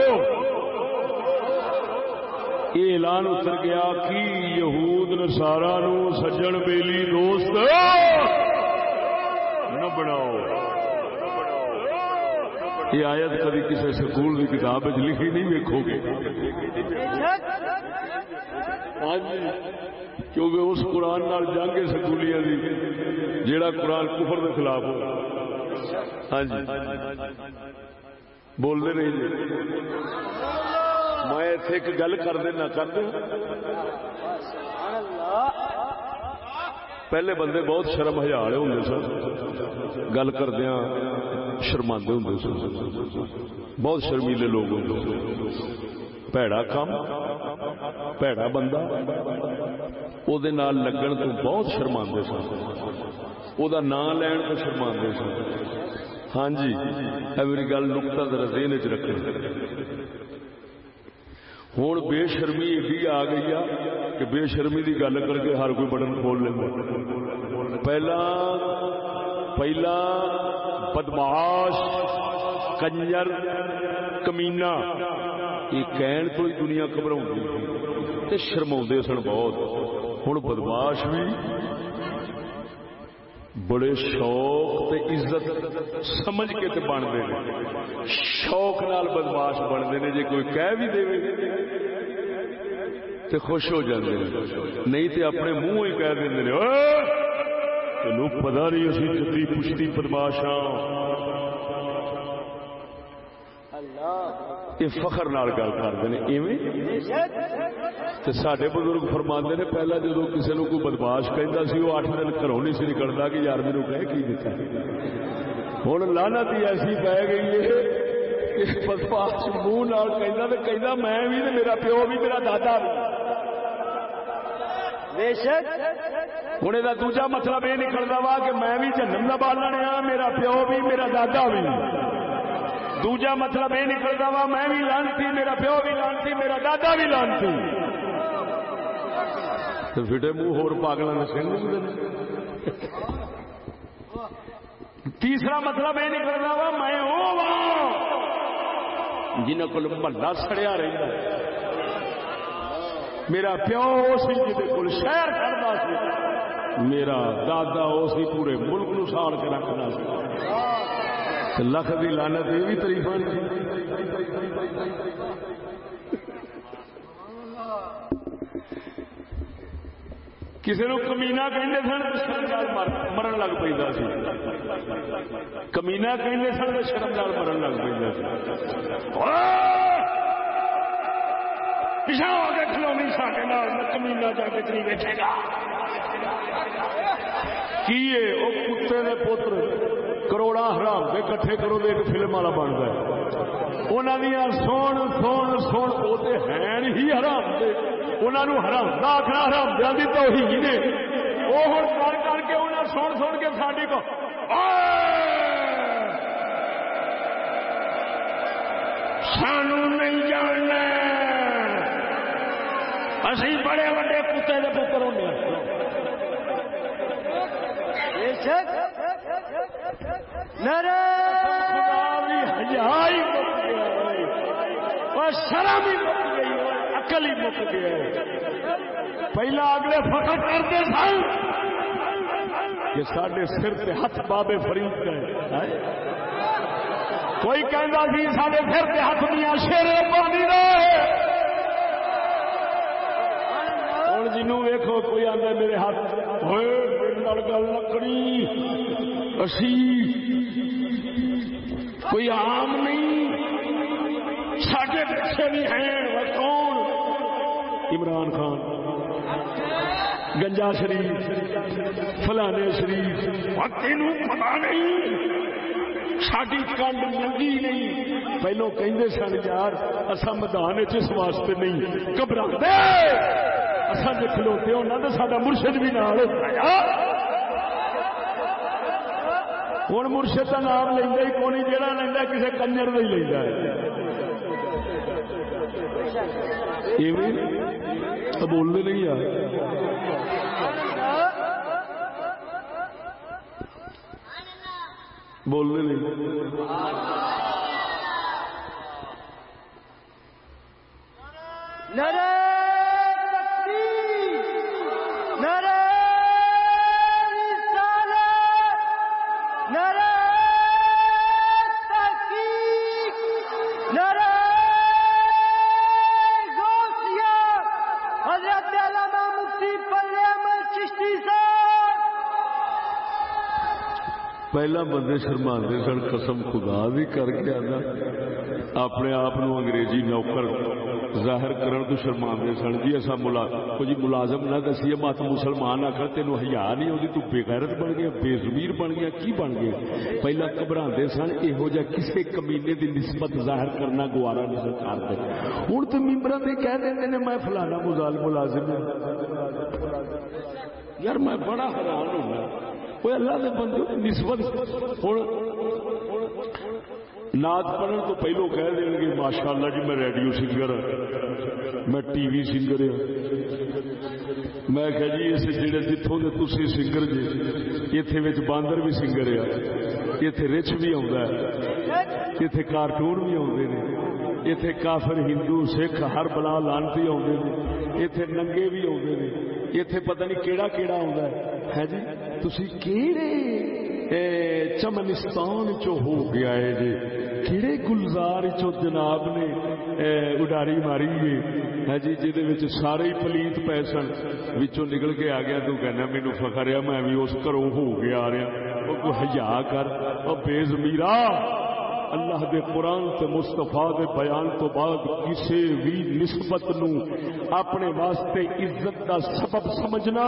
یہ اعلان اتر گیا کہ یہود نسارا سجن بیلی دوست نہ بناؤ. یہ آیت کبھی کسی سکول کی کتاب لکھی نہیں ویکو گے۔ ہاں جی، کیونکہ اس قرآن نال جنگ سکولیاں دی، جیڑا قرآن کفر کے خلاف ہو۔ ہاں جی۔ بولتے نہیں جی۔ میں اتنے ایک گل کر دینا، کر دوں؟ پہلے بندے بہت شرم ہزار ہوں سن گل کردیا شرما ہوں بہت شرمیلے لوگ ہوں پیڑا کام پیڑا بندہ۔ وہ لگن تو بہت شرما سن وہ نام لین تو شرما سن ہاں جی میری گل نکتا ذرا ذہن چ رکھ ہوں بے شرمی ایڈی آ گئی آ کہ بے شرمی کی گل کر کے ہر کوئی بٹن کھول لینا پہلا پہلا بدماش کنجر کمینا یہ کہن تو ہی دنیا گھبرا شرما سن بہت ہوں بدماش بھی بڑے شوق تے عزت سمجھ کے تے بنتے ہیں شوق نال بدماش بنتے ہیں جی کوئی کہہ بھی دے تے خوش ہو جاتے ہیں نہیں تے اپنے منہ ہی کہہ دیں تینوں پتا نہیں اسی جدی پشتی بدماش ہاں یہ فخر نال گل کرتے ہیں سڈے بزرگ فرما نے پہلا جدو کسی نے کوئی بدماش کہہ سی وہ اٹھ دن گھروں نہیں سی نکلتا کہ یار میرے کہہ کی دیتا ہوں لانا تی ایسی پی گئی ہے بدماش منہ کہ میں بھی میرا پیو بھی میرا دادا بھی ہوں یہ دوجا مطلب یہ نکلتا وا کہ میں بھی جنم کا بالن ہاں میرا پیو بھی میرا دادا بھی دوجا مطلب یہ نکلتا وا میں بھی لانتی میرا پیو بھی لانتی میرا دادا بھی لانتی۔ فٹے منہ ہو پاگل تیسرا مطلب یہ نکلتا وا میں جنہ کو محلہ سڑیا رہتا میرا پیو سی جی کول شہر کرتا سی۔ میرا دادا اسی پورے ملک نو ساڑ کے رکھنا سی۔ لکھ دی لانت یہ بھی تریف کسی نے کمینا کہتے سن مرن لگ پہ کمینا کہتے سن تو شرمدار مرن لگ پہ پچھا ہو کے کھلونی ساڈے کمینا جا کے چلی بیٹھے گا۔ کی ہے؟ وہ کتے کے پتر کروڑا حرام دے کٹھے کرو دے ایک فلم والا بن گیا۔ انہوں نے سون سون سون وہ ہیں ہی حرام دے۔ انہوں حرام دا آخر حرام دیا دی تو ہی نے۔ وہ ہوں کر کر کے انہیں سن سن کے ساری کو سانو نہیں جاننا۔ اسی بڑے بڑے کتے کے پتر ہونے شرم ہی مک گئی اکل ہی مک گیا پہلا اگلے فخر کرتے سن کہ سڈے سر سے ہاتھ بابے فرید گئے کوئی کہہ سی سارے سر کے ہاتھ دیا شیر پانی رہے ہوں جنوب ویکو کوئی آدھا میرے ہاتھ ہوئے گل لکڑی اسی کوئی عام نہیں۔ ساڈے پیچھے بھی ہیں کون؟ عمران خان، گنجا شریف، فلانے شریف۔ تین پتا نہیں ساری کنڈ ننگی نہیں۔ پہلو کہ سن، یار اصا میدان اس واسطے نہیں گھبرا اصا جی کھلوتے ہونا تو سا مرشد بھی نہ ہوں مرشد کا نام لینا ہی کونی جہاں لینا کسی کنجر کا ہی لینا بولنے نہیں یار۔ بولنے نہیں۔ نرے پہلا بندے شرما سن قسم خدا بھی کر کے آنا اپنے آپ انگریزی نوکر ظاہر کرن تو شرما سن جی اصا ملا جی ملازم نہ دسی مت مسلمان آخر تین ہیا نہیں ہوتی تو بےغیرت بن گیا بے زمیر بن گیا کی بن گیا پہلا گھبرا سن یہو جہ کسی کمینے کی نسبت ظاہر کرنا گوارا نہیں کرتے ہوں تو ممبر سے کہہ دیں میں فلانا مزال ملازم یار میں بڑا حیران ہونا کوئی اللہ دے بندے نسبت نعت پڑھن تو پہلو کہہ دیں گے ماشاء اللہ جی میں ریڈیو سنگر ہاں۔ میں ٹی وی سنگر ہوں میں کہ جی اس جڑے جتوں کے تھی سنگر جی اتنے باندر بھی سنگر ہاں۔ ہے اتنے رچ بھی اتنے کارٹون بھی آتے ہیں اتنے کافر، ہندو، سکھ، ہر بلا لانتی آتے ہیں اتنے ننگے بھی آتے ہیں اتنے پتہ نہیں کیڑا کیڑا آتا ہے جی تھی کہڑے چمنستان چو ہو گیا ہے جی کہڑے گلزار چو جناب نے اڈاری ماری ہے جی جہد سارے پلیت پی سن بچوں نکل کے آ گیا تو کہنا مینو فخر ہے میں بھی اس گھروں ہو گیا آ رہا وہ ہزا کر اور بے زمیرا اللہ دے قرآن تے مستفا دے بیان تو بعد کسی بھی نسبت نو اپنے واسطے عزت دا سبب سمجھنا،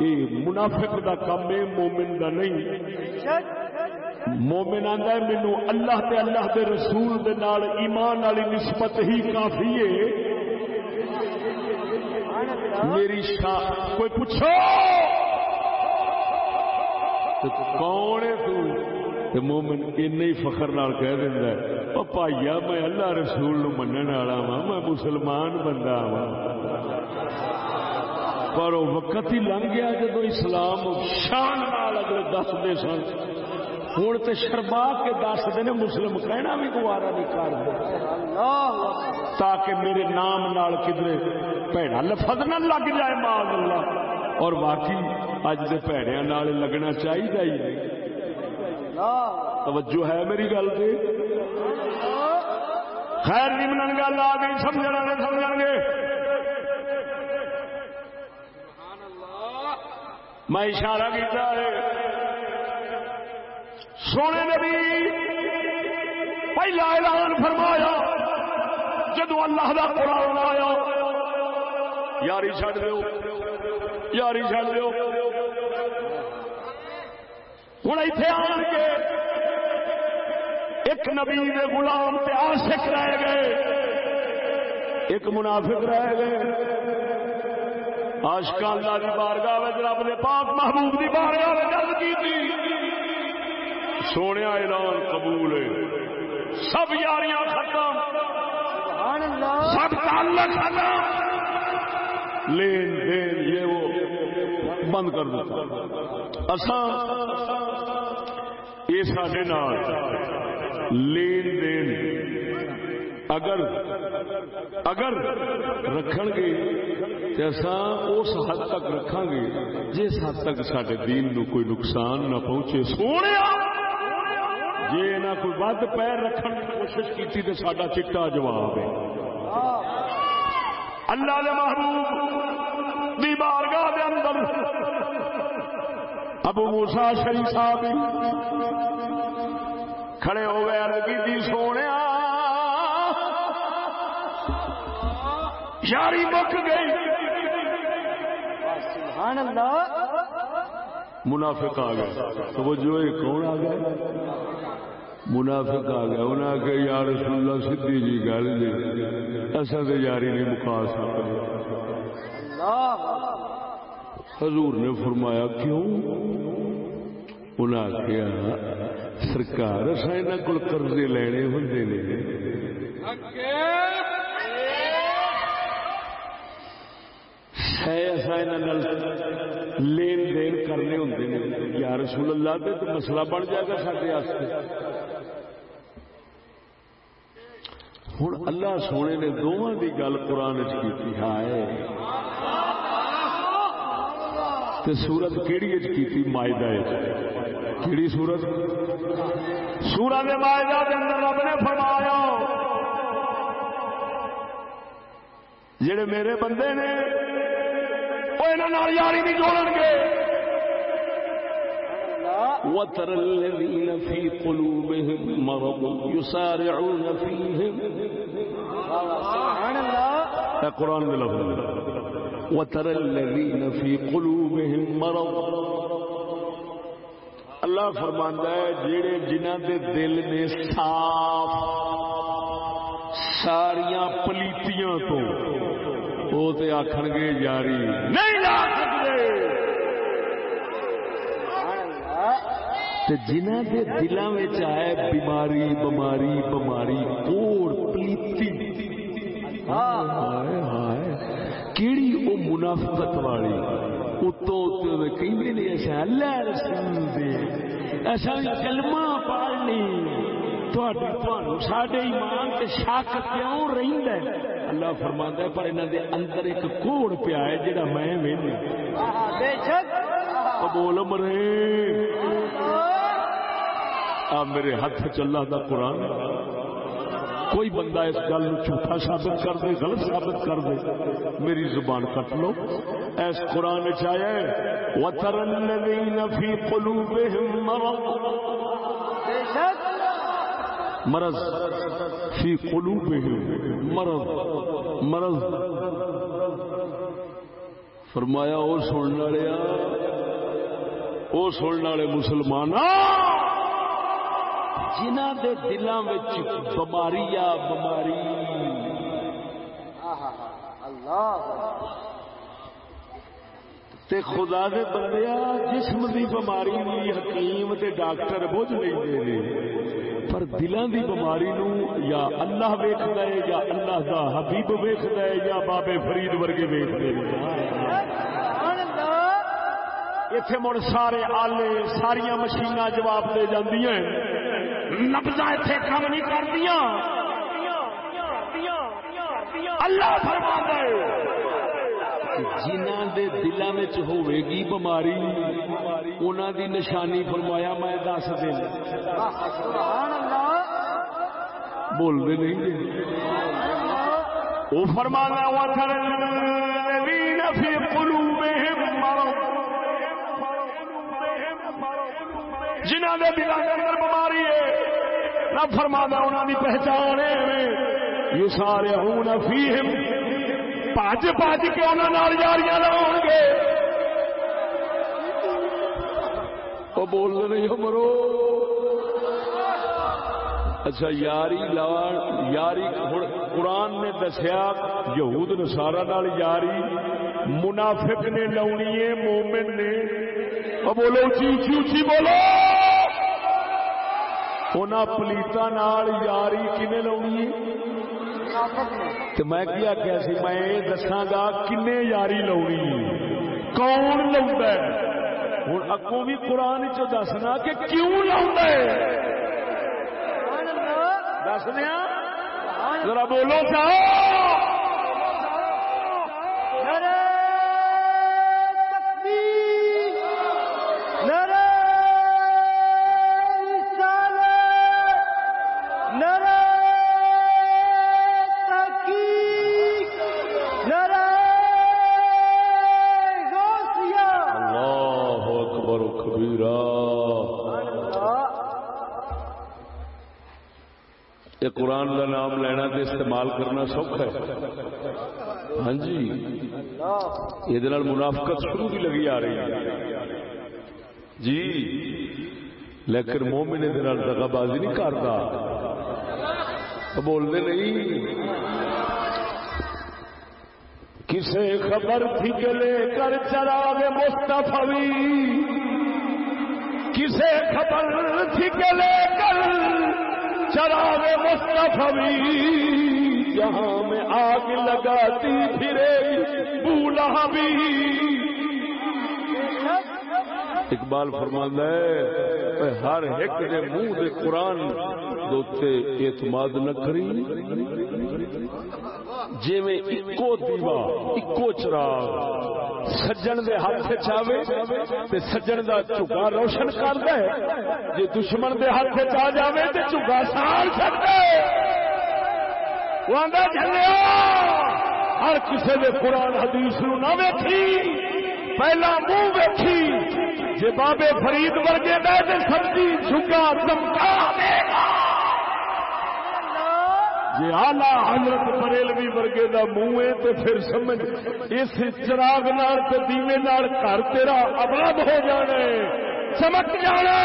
اے منافق دا کام ہے، مومن دا نہیں۔ مومن آندا ہے، مینوں اللہ تے اللہ دے رسول دے نال ایمان والی نسبت ہی کافی ہے۔ میری شاہ، کوئی پوچھو؟ کون ہے تو؟ مومن این فخر نال کہہ دینا ہے پائیا میں اللہ رسول منن والا وا میں مسلمان بندہ وا پر وہ وقت ہی لنگ گیا جب اسلام شان نال اگلے دستے سن۔ ہوں تو شرما کے دستے نے مسلم کہنا بھی گوارا نہیں کر تاکہ میرے نام نال کدھر بھڑا لفظ نہ لگ جائے مال اللہ۔ اور باقی اج کے بھڑیا لگنا چاہیے ہی توجہ ہے میری گل سے خیر نہیں من گل، آ گئی سمجھ سمجھ گے۔ میں اشارہ کیتا ہے۔ سونے نبی پہلا اعلان فرمایا، جدو اللہ کا قرآن آیا۔ یاری چڈ دو یاری چڈ دو ہوں اتنے آن کے ایک نبی کے غلام پہ آشک رہ گئے ایک منافق رہ گئے۔ آشکا اللہ کی بارگاہ رب نے پاک محبوب کی بارگاہ گل کی سونے اعلان قبول ہے۔ سب یاریاں ختم۔ سب تعلق ختم۔ لین دین یہ وہ بند کر دیتا۔ اسان یہ سارے لین دین اگر اگر رکھ گے اس حد تک رکھا گے جس حد تک سڈے دین نو کوئی نقصان نہ پہنچے سونے جی نہ کوئی ود پیر رکھنے کی کوشش کی تو سڈا چٹا جواب ہے اللہ دے محبوب دی بارگاہ دے اندر ابو موسا شریف صاحب کھڑے ہو گئے کی سونے یاری مک گئی۔ منافق آ گیا تو وہ جو کون آ گیا منافق آ گیا انہیں آ کے یار اللہ سدھی جی گل۔ جی اصل تو یاری نہیں مکا سکتے حضور نے فرمایا کیوں؟ انہیں آخیا سرکار اصل کو قرضے لینے ہوں لین دین کرنے ہوں یا رسول اللہ دے تو مسئلہ بن جائے گا سارے ہوں اللہ سونے نے دونوں کی گل قرآن کی ہے۔ سورت کہڑی کی مائدہ کہڑی سورت؟ سورت مائدہ کے اندر رب نے فرمایا جڑے میرے بندے نے وہ یہاں یاری نہیں جوڑ گے۔ وترى الذين في قلوبهم مرض يسارعون فيهم۔ سبحان اللہ۔ قرآن میں لفظ۔ وترى الذين في قلوبهم مرض. اللہ فرماندا ہے جڑے جنہاں دے دل نے صاف ساریاں پلیتیاں تو وہ تے آکھن گے، یاری، نہیں لا سکدے۔ تے جنہاں دے دلاں وچ آئے بیماری بیماری بیماری کوڑ، پلیتی۔ ہائے ہائے۔ کیڑی او منافقت والی۔ اتو اتو کہیں ایسا اللہ رسول دے۔ ایسا کلمہ پڑھنی۔ سڈے ایمان شک کیوں رہندا ہے؟ اللہ فرماندا ہے پر انہاں دے اندر ایک کوڑ پیا ہے جڑا میں وینا بے شک۔ بول مرے آ میرے ہاتھ چ اللہ دا قرآن۔ کوئی بندہ اس گل جھوٹا ثابت کر دے، غلط ثابت کر دے، میری زبان کٹ لو۔ اس قرآن چایا وتر الذین فی قلوبہم مرض۔ مرض، فی قلوبہم مرض مرض۔ فرمایا، او سنن والے او سنن والے مسلمان جنہ دے دلاں وچ بیماری آ بیماری اللہ تے خدا دے بندیا جسم دی بیماری بھی حکیم تے ڈاکٹر بوجھ نہیں دے دے پر دلاں دی بیماری نو یا اللہ ویکھدا ہے یا اللہ دا حبیب ویکھدا ہے یا بابے فرید ورگے ویکھدے نے سبحان اللہ۔ ایتھے مڑ سارے آلے، ساریاں مشیناں جواب دے جاندیاں ہیں۔ نبزہ ایتھے کم نہیں کردیاں۔ اللہ فرماندا ہے۔ جنہ دے دلاں وچ ہوے گی بیماری انہاں دی نشانی فرمایا میں دس دن۔ سبحان اللہ بول دے نہیں جی۔ وہ فرمانا وتر الذین فی قلوبہم مرض۔ جنہاں دے دلاں دے اندر بیماری ہے رب فرمانا انہاں دی پہچان ہے یسارعون فیہم۔ پاج پاج کے انہاں نال یاریاں لاؤن گے۔ او بول دے ہو مرو۔ اچھا یاری لان یاری قرآن نے دسیا، یہود نصارا نال یاری، منافق نے لاونی ہے، مومن نے۔ بولو اچھی اچھی اچھی بولو۔ اونا پلیتا نال یاری کنے لاونی میں کیا کیا سی میں یہ دساں گا کنے یاری لاونی ہے کون لاوندا ہے ہن اگوں بھی قرآن چ دسنا کہ کیوں لاوندا ہے سبحان اللہ دس دیا ذرا بولو چاہو استعمال کرنا سوکھا ہے۔ ہاں جی۔ یہ منافقت شروع بھی لگی آ رہی ہے۔ جی۔ لیکن مومن یہ دگا بازی نہیں کرتا۔ بولنے نہیں۔ کسے خبر تھی کہ لے کر چراغ مستفی کسے خبر تھی کہ لے کر چراغ مستفی جہاں میں آگ لگاتی پھرے بولا بھی اقبال فرماندہ ہے ہر ایک دے منہ دے قرآن دوتے اعتماد نہ کری۔ جی میں اکو دیوا اکو چراغ سجن دے ہاتھ چاہے تے سجن دا چکا روشن کر دے۔ جی دشمن دے ہاتھ چاہ جاوے تے چکا سال چڑھ دے۔ وہ آندا جھلیا ہر کسے دے قرآن حدیث نو نہ ویکھی، پہلا منہ ویکھی، جے بابے فرید ورگے دے تے سبزی جھگا چمکا دے گا جی آلہ حضرت بریلوی ورگے دا منہ ہے تو پھر سمجھ، اس چراغ نال تے دیوے نال گھر تیرا آباد ہو جانا چمک جانا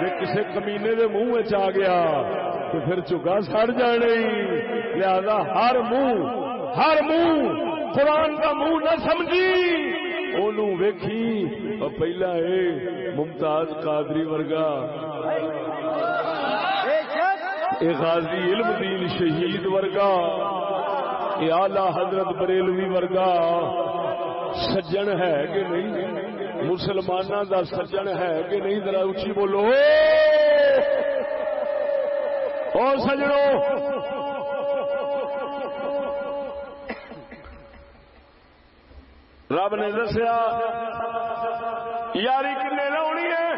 جی کسے کمینے دے منہ وچ آ گیا تو پھر چگا سڑ جانے لہذا ہر منہ ہر منہ، قرآن کا منہ نہ سمجھی۔ اونوں ویکھی۔ اور پہلا اے، ممتاز قادری ورگا۔ اے غازی علم دین شہید ورگا۔ اے آلہ حضرت بریلوی ورگا۔ سجن ہے کہ نہیں؟ مسلمانوں دا سجن ہے کہ نہیں؟ ذرا اچھی بولو۔ اور سجنو رب نے دسیا، یاری کنے لونی ہے؟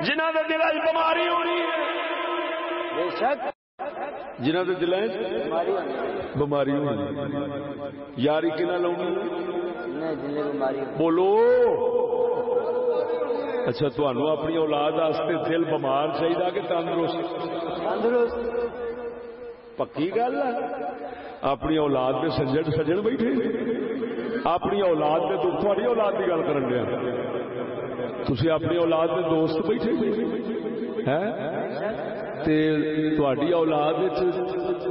جنہ کے دل چ بیماری ہونی ہے۔ بے شک جنہ کے دل بیماری ہونے بیماری ہونی یاری کنا لونی بولو۔ اچھا تمہوں اپنی اولاد واسطے دل بیمار چاہیے کہ تندرست؟ پکی گل اپنی اولاد کے سجن سجن بیٹھے۔ اپنی اولاد کے دکھ تھوڑی اولاد کی گل کر تھی اپنی اولاد کے دوست بیٹھے۔ تھی اولاد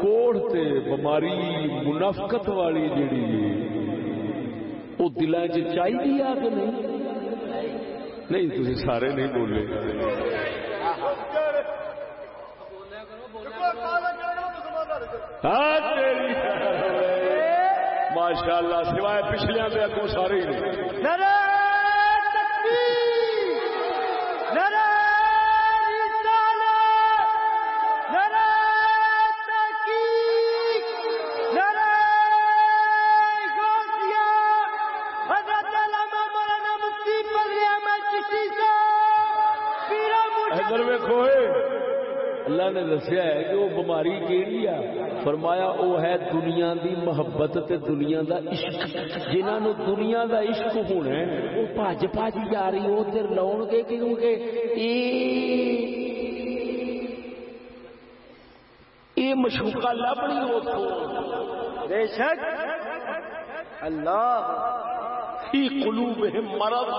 کوڑ تے بیماری منافقت والی جیڑی وہ دلان چ چاہیے آ کہ نہیں؟ نہیں تھی سارے نہیں بولے۔ ماشاء اللہ سوائے پچھلے دے اگوں سارے ہی اللہ نے دسیا ہے کہ وہ بیماری کیڑی آ فرمایا وہ ہے دنیا دی محبت تے دنیا دا عشق۔ جنہاں نو دنیا دا عشق ہونا ہے وہ بھج بھج جا رہی وہ ادھر لاؤ گے کیونکہ یہ مشوقہ لبنی اتوں بے شک۔ اللہ۔ فی قلوبہم مرض۔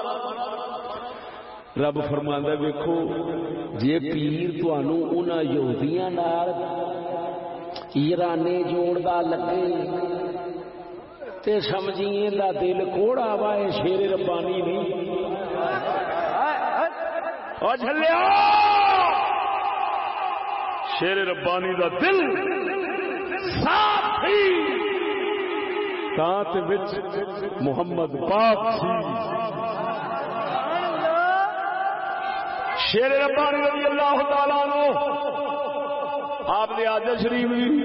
رب فرماندا ویکھو جے پیر تانوں انہاں یہودیاں نال ایرانے جوڑدا لگے تے سمجھیے دا دل کوڑا وا شیر ربانی نہیں او جھلیا شیر ربانی دا دل صاف ہی تاں وچ محمد پاک سی شیر ربانی رضی اللہ تعالیٰ عنہ آپ نے آج شریف بھی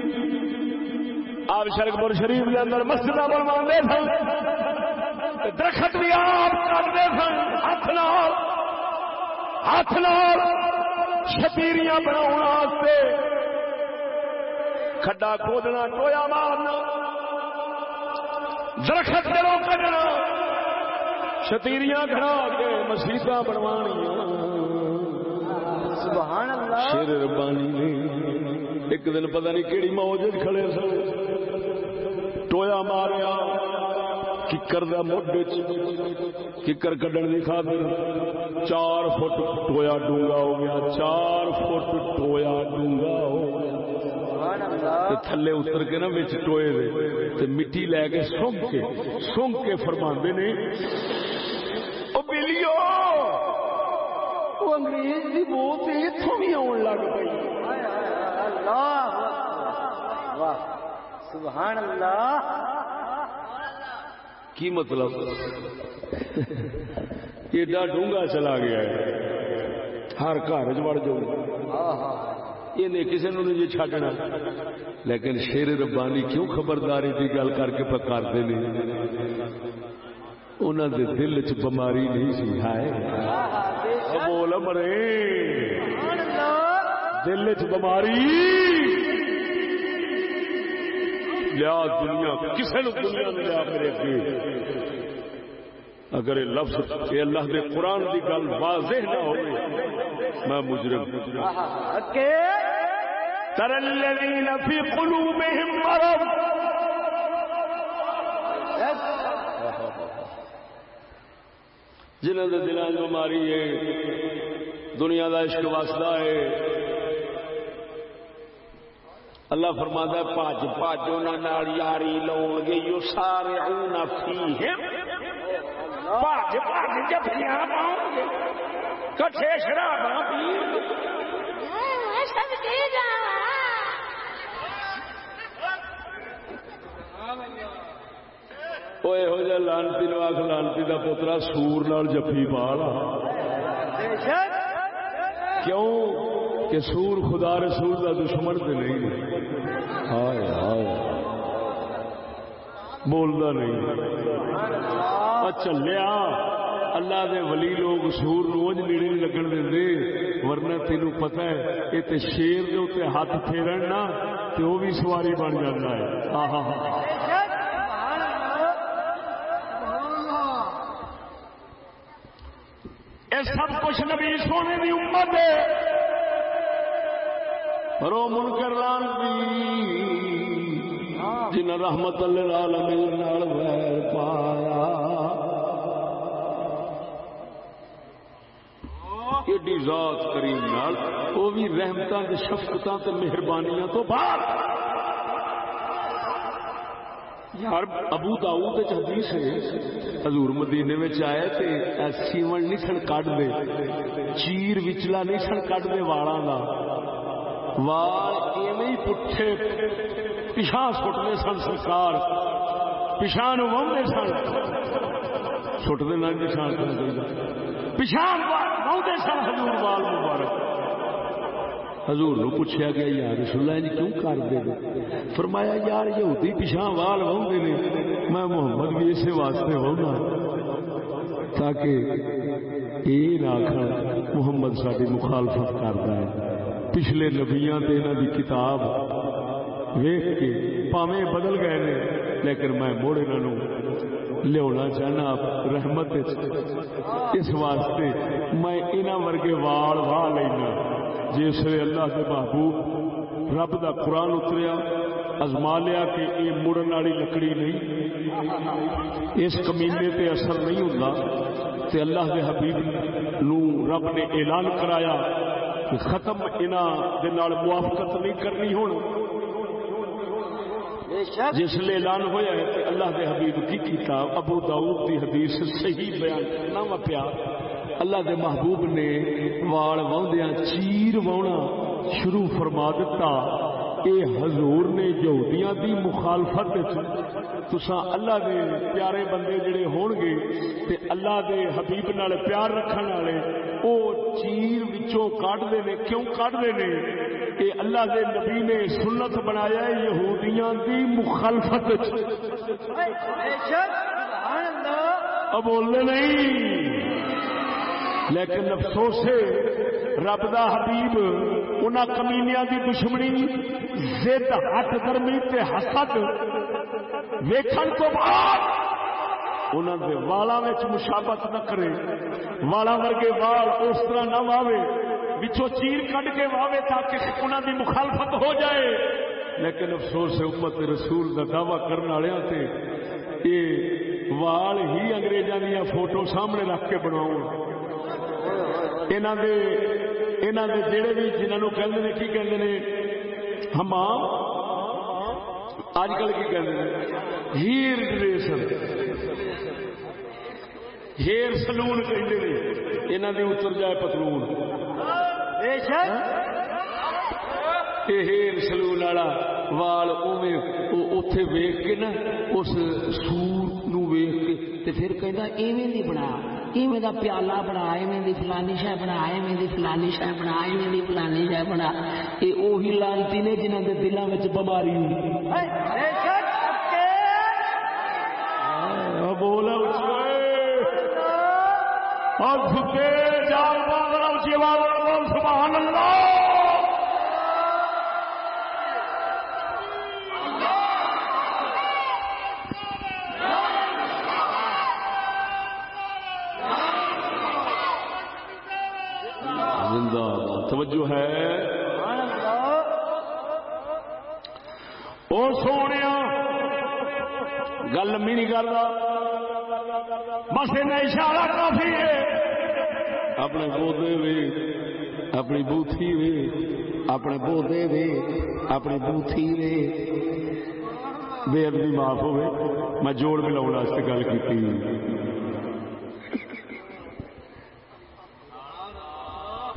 آپ شرکپور شریف کے اندر مسجد بنوا سن۔ درخت بھی آپ کرتے سن۔ ہاتھ نال۔ ہاتھ نال۔ شتیریاں بنا کھڈا کھودنا ٹویا مارنا۔ درخت دلوں کھڈنا شتیریاں کھڑا کے مسیطا بنوانیاں۔ سبحان اللہ۔ شیر ربانی ایک دن پتہ نہیں کیڑی موج کھڑے سن۔ ٹویا ماریا ککر دا مڈ ککر کڈن دی خاطر۔ چار فٹ ٹویا ڈونگا ہو گیا، چار فٹ ٹویا ڈونگا ہو گیا۔ تھلے اتر کے نا وچ ٹوئے دے۔ تے مٹی لے کے سونگ کے سونگ کے فرماندے نے، او بلیو وہ انگریز دی بو تے بھی آن لگ پئی۔ اللہ واہ سبحان اللہ. کی مطلب؟ ایڈا ڈونگا چلا گیا ہے ہر گھر چ وڑ جاؤ۔ یہ کسی نے نہیں جی چھڈنا۔ لیکن شیر ربانی کیوں خبرداری کی گل کر کے پکارتے ہیں انہوں دے دل چ بماری نہیں سی ہائے۔ او بول مرے دل چ بماری لیا دنیا کسے نو دنیا نے لیا میرے اگے. اگر یہ لفظ یہ اللہ کے قرآن کی گل واضح نہ ہو میں مجرم کہ ترى الذين في مرض. جنہوں کے دلان بیماری ہے، دنیا کا عشق واسطہ ہے اللہ فرماتا ہے، پاج پاج انہاں یاری لاؤ گے یو سارے فیہم. پاج پاج جفیاں پاؤں گے کٹھے شراباں پیر وہ یہو جہ لانتی نو آخ لانتی کا پوترا سور نال جفی پا لا کیوں کہ سور خدا رسول کا دشمن تو نہیں ہائے ہائے۔ بولتا نہیں۔ چلیا۔ اللہ دے ولی لوگ سور روز نیڑے نہیں لگن دے ورنہ تینوں پتہ ہے یہ تے شیر دے اتنے ہاتھ پھیرن نا تو وہ بھی سواری بن جاتا ہے۔ ہاں ہاں سب کچھ نبی سونے کی امت ہے۔ رو منکر لان بھی جن رحمت للعالمین نال ویر پایا۔ ایڈی ذات کریم نال وہ بھی رحمتاں تے شفقتاں تے مہربانیاں تو باہر یار، ابو داؤد وچ حدیث ہے، حضور مدینے وچ آئے تے سیون نہیں سن کڈ دے، چیر وچلا نہیں سن کڈ دے والاں دا۔ وال ایویں پٹھے پیشاں سٹنے سن سرکار پیشاں نو وہندے سن سٹدے نہ نشان کرنا چاہیے پیشاں وہندے سن حضور وال مبارک حضور نو پوچھا گیا یار رسول اللہ جی کیوں کر دے فرمایا یار یہودی پیشاں وال وہندے نے میں محمد بھی اسے واسطے ہونا تاکہ یہ نہ آخر محمد ساری مخالفت کرتا ہے پچھلے نبیاں تے انہاں دی کتاب ویخ کے پاویں بدل گئے نے، لیکن میں موڑ انہوں لیا چاہنا رحمت اس واسطے میں انہاں ورگے وال واہ لینا۔ جس ویلے اللہ کے محبوب رب دا قرآن اتریا، ازما لیا کہ یہ مڑن والی لکڑی نہیں، اس کمینے تے اثر نہیں ہوتا تے اللہ کے حبیب نو رب نے اعلان کرایا کہ ختم انہاں دے نال موافقت نہیں کرنی ہون۔ جس لیے اعلان ہویا ہے کہ اللہ دے حبیب کی کتاب ابو داؤد دی حدیث صحیح بیان کرنا وا پیا۔ اللہ دے محبوب نے وال واؤندیاں چیر واؤنا شروع فرما دیتا اے حضور نے یہودیاں دی مخالفت وچ تساں اللہ دے پیارے بندے جڑے ہون گے تے اللہ دے حبیب نال پیار رکھن والے او چیر وچوں کڈ دے نے، کیوں کڈ دے نے؟ اے اللہ دے نبی نے سنت بنایا ہے یہودیاں دی مخالفت وچ۔ بے شک سبحان اللہ۔ اب بولنے نہیں۔ لیکن افسوس ہے، رب دا حبیب انہاں کمینیاں دی دشمنی، زد ہٹ گرمی تے حسد۔ ویکھن تو بعد انہاں دے والاں وچ مشابت نہ کرے۔ والاں ورگے وال اس طرح نہ واوے۔ وچوں چیر کڈ کے واوے تاکہ انہاں دی مخالفت ہو جائے۔ لیکن افسوس ہے امت رسول دا دعویٰ کرنے والوں تے۔ یہ وال ہی انگریزاں دیا فوٹو سامنے رکھ کے بناؤ انہاں دے انہاں دے جڑے بھی جنہاں نو کہندے نے کی کہندے نے حمام اج کل کی کہندے نے ہیر ڈریسر ہیر سلون کہندے نے انہاں دے اتر جائے پتلون بے شک یہ ہیر سلون والا وال اوویں اوتھے ویکھ کے نا اس سور نو ویکھ کے تے پھر کہندا ایویں نہیں بنا ایویں دا پیالہ بنا ایویں دی فلانی شے بنا ایویں دی فلانی شے بنا ایویں دی فلانی شے بنا۔ اے اوہی لانتی نے جنہاں دے دلاں وچ بیماری ہوندی بے شک کے بول اور جھکے جال بول اونچی آواز میں بول سبحان اللہ۔ توجہ ہے۔ او سونے گل لمبی نہیں کرتا بس اشارہ کافی ہے اپنے بوتے وے اپنی بوتھی وے اپنے بوتے وے اپنی بوتھی وے بے ادبی معاف ہوئے۔ میں جوڑ ملاؤ گل کی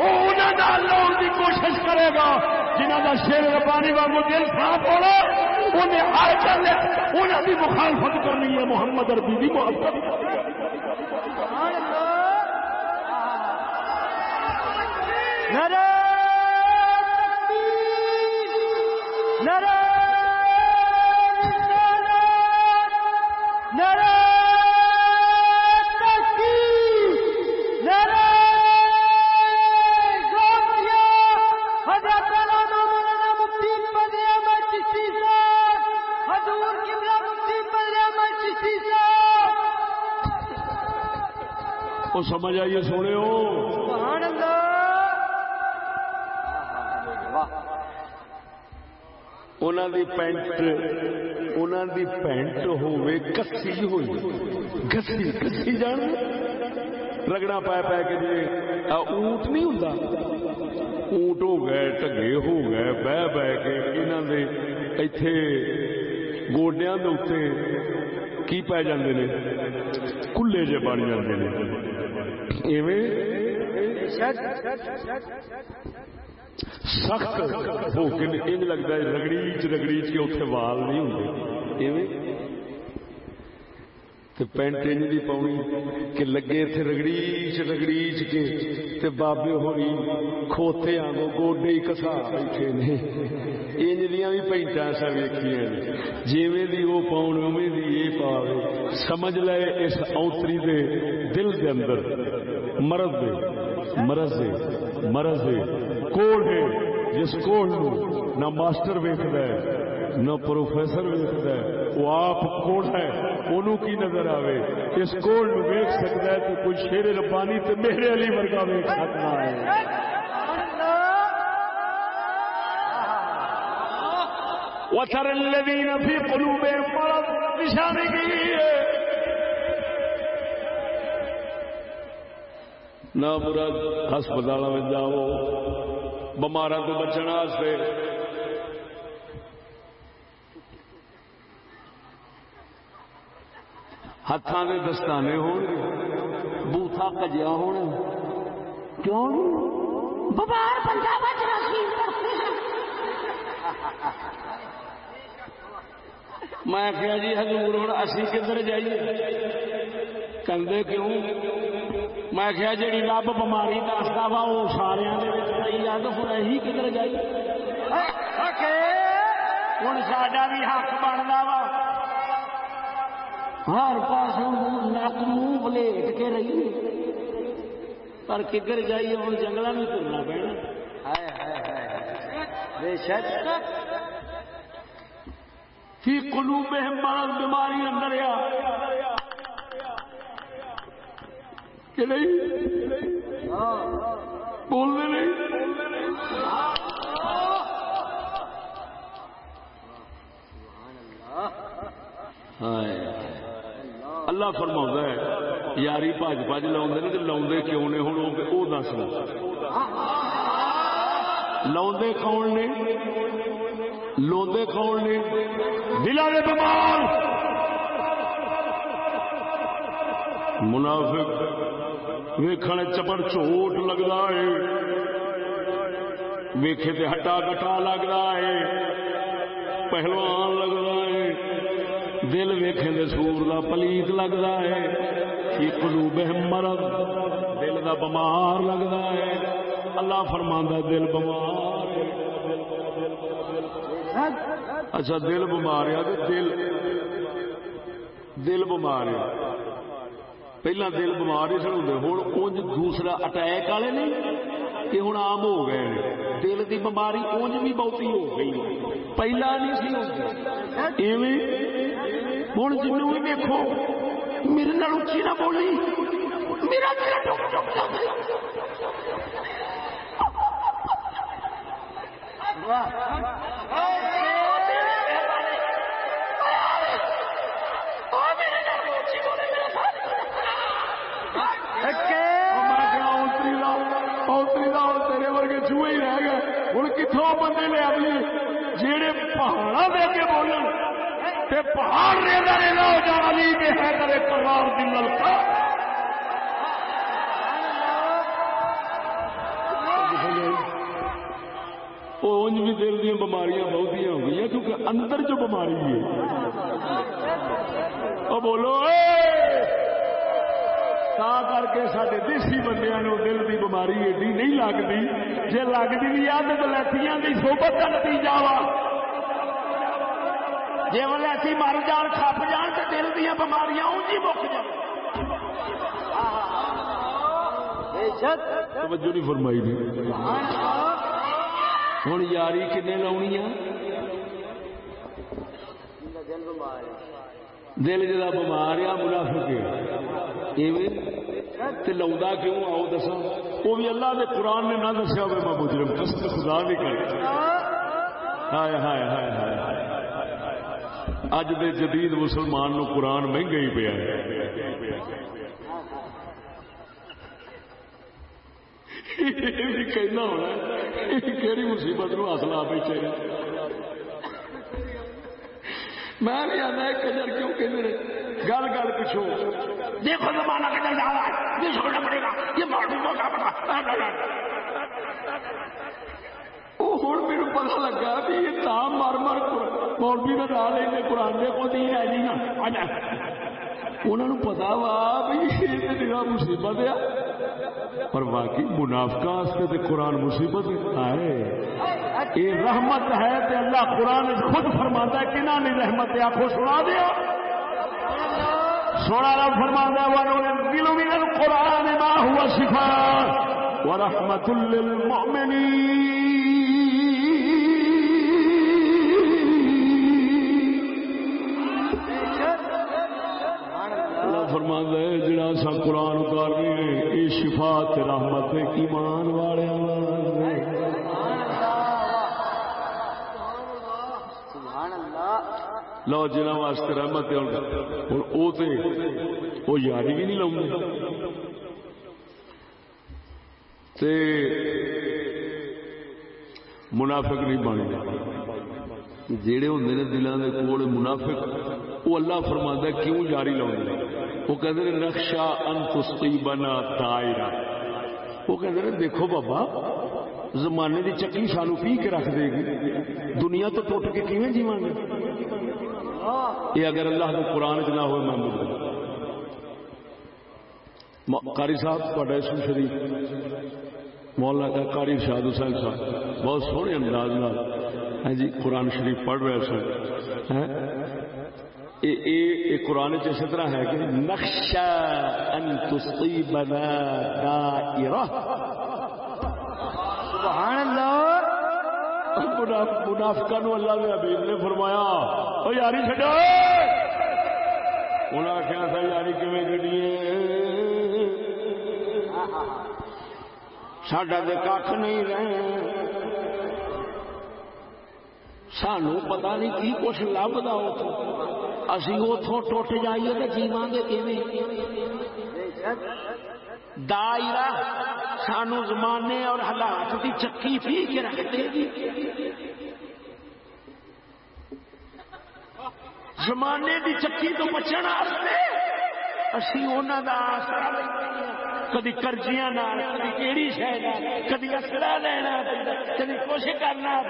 وہ انہوں کا لاؤن کی کوشش کرے گا۔ جنہ کا شیر ربانی واگ دل صاف ہونا انہیں ہر چل انہوں کی مخالفت کرنی ہے محمد اربی کی محبت نرى تكبير نرى سمجھ آئیے سونے ہو۔ دی پینٹ انہوں دی پینٹ ہوئے کسی ہوئی۔ کسی کسی جان۔ رگڑا پا پا کے جی اونٹ نہیں ہوں اونٹ ہو گئے ٹگے ہو گئے بہ بہ کے انہوں دے ایتھے گوڈیاں دے اتنے کی پی جاندے نے؟ کلے جے بن جاندے نے۔ ایویں سخت ہو کے انج لگتا ہے رگڑیچ رگڑیچ کے اتنے وال نہیں ہوتے ایویں؟ تے پینٹ انج دی کہ لگے اتنے رگڑیچ رگڑیچ کے تے بابے ہوئی کھوتے آگو گوڈے ہی کسا بیٹھے نے۔ انج دیاں بھی پینٹاں سا ویکھیاں نے۔ جیویں دی وہ پاؤن اویں دی پاوے۔ سمجھ لے اس اوتری دے دل دے اندر۔ مرض دے مرض دے مرض دے کوڑ ہے، جس کوڑ نو نہ ماسٹر ویکد ہے، نہ پروفیسر ویکد ہے، وہ آپ کوڑ ہے انہوں کی نظر آوے، اس کوڑ نو ویک سکتا ہے تو کوئی شیر ربانی تو میرے علی ورگا ویک سکتا ہے۔ وتر الذين في قلوبهم مرض نشانی کی ہے نہ مراد ہسپتال میں جاؤ بمارا تو بچنا سے ہاتھوں کے دستانے ہو بوتھا کجیا ہونا کیوں ببار بندہ بچنا میں کیا جی حضور ہوں اسی کدھر جائیے کندے کیوں میں کیا جی رب بماری دستا وا وہ سارا ہوں یہی کدھر جائیے ہوں ساڈا بھی حق بنتا وا۔ ہر پاس نک منہ بلیٹ کے رہیے پر کدھر جائیے ہوں جنگل میں ترنا پینا۔ بے شک۔ فی قلوبہم مرض بیماری اندر آ۔ کہ نہیں بولنے نہیں۔ اللہ فرما ہے، یاری بج بج لا لا کیوں نے؟ ہوں وہ دس لا کون نے؟ لوندے کون نے؟ دلا دے منافق، ویکھن چپڑ چوٹ لگتا ہے۔ ویکھے تے ہٹا کٹا لگتا ہے۔ پہلوان لگتا ہے۔ دل ویکھے دے سور دا پلیت لگتا ہے۔ کی قلوب مرض، دل دا بمار لگتا ہے۔ اللہ فرماندا دل بمار اچھا دل بمار ہے، دل دل بمار ہے۔ پہلا دل بمار نہیں سن ہوں ہوں انج دوسرا اٹیک والے نہیں یہ ہوں آم ہو گئے ہیں دل کی بیماری انج بھی بہتی ہو گئی پہلا نہیں سی ایویں ہوں جنوں بھی دیکھو میرے نال اچھی نہ بولی میرا دل ٹک ٹک جاتا ہے تیرے ورگے چوہے ہی رہ گئے ہوں کتوں بندے لے آئیے جہے پہاڑا دے کے بولن تے پہاڑ ریزا ریزا ہو جا علی میں ہے کرے پروار دی نلکا اونج بھی دل دیا بیماریاں بہت ہو گئی کیونکہ اندر جو بیماری ہے وہ بولو اے تا کر کے سارے دیسی بندے دل کی بیماری ایڈی نہیں لگتی جی لگتی بھی آ تو لتیاں کی سوبت کا نتیجہ وا جی ولیسی مر جان کھپ جان تو دل دیا بیماریاں اونجی مک جان توجہ نہیں فرمائی نہیں ہوں یاری کنے لونی دل جا بمار آ منافق لا کیوں؟ آؤ دسا وہ بھی اللہ کے قرآن نے نہ دسیا ہوئے میں مجرم، قسم خدا نہیں کر ہائے ہائے ہائے ہائے اج دے جدید مسلمان نو قرآن مہنگا ہی پیا کہنا ہونا کہڑی مصیبت نو حاصل آ بیٹھے میں نہیں آنا کجر کیوں کہ گل گل پچھو۔ دیکھو زمانہ کجر جا رہا ہے۔ یہ چھوڑنا پڑے گا۔ یہ کو کیا پتا ہوں میرے پتا لگا کہ یہ تام مار مار مولوی میں ڈال لیں قرآن دے کو نہیں ہے جی نا۔ انہوں پتا وا بھی یہ مصیبت ہے۔ پر واقعی منافقہ تے قرآن مصیبت ہے۔ یہ رحمت ہے تے اللہ قرآن خود فرماتا ہے کہ نہیں رحمت آخو سنا دیا۔ سونا رب فرماتا ہے قرآن ما ہوا شفا ورحمت للمؤمنین فرما ہے، جڑا سا قرآن اتار رہے یہ شفا رحمت ایمان والے لو جنہ واسطے رحمت وہ یاری بھی نہیں لاؤں منافق نہیں بن جڑے ہوں دلان کے کول منافق، وہ اللہ فرما کیوں جاری لاؤں وہ کہتے ہیں نقشہ انتستی بنا دائرہ وہ کہتے ہیں دیکھو بابا، زمانے دی چکی سانو پی کے رکھ دے گی۔ دنیا تو ٹوٹ کے کیویں جیواں گے؟ یہ اگر اللہ کے قرآن چ نہ ہوئے، محمود قاری صاحب تھوڑا اسم شریف۔ مولانا قاری شاد حسین صاحب، بہت سونے انداز ہاں جی قرآن شریف پڑھ رہے سن قرآن اسی طرح ہے کہ نقشہ ان تصیبنا دائرہ۔ سبحان اللہ منافقہ نو اللہ کے حبیب نے فرمایا او یاری چھڈو۔ انہاں آخیا تھا یاری کیویں کڈیے ساڈا تے کھ نہیں رہے سانو پتہ نہیں کی کچھ لبدا اتوں اسی اتوں ٹوٹ جائیے تو جیواں گے کیون دائرہ سانو زمانے اور حالات کی چکی پی کے رکھتے گی زمانے کی چکی تو بچن اسی انہوں کا آسرا کدی کرجیاں نال، کدی کیڑی شے کدی اسڑا لینا، کدی کچھ کرنا۔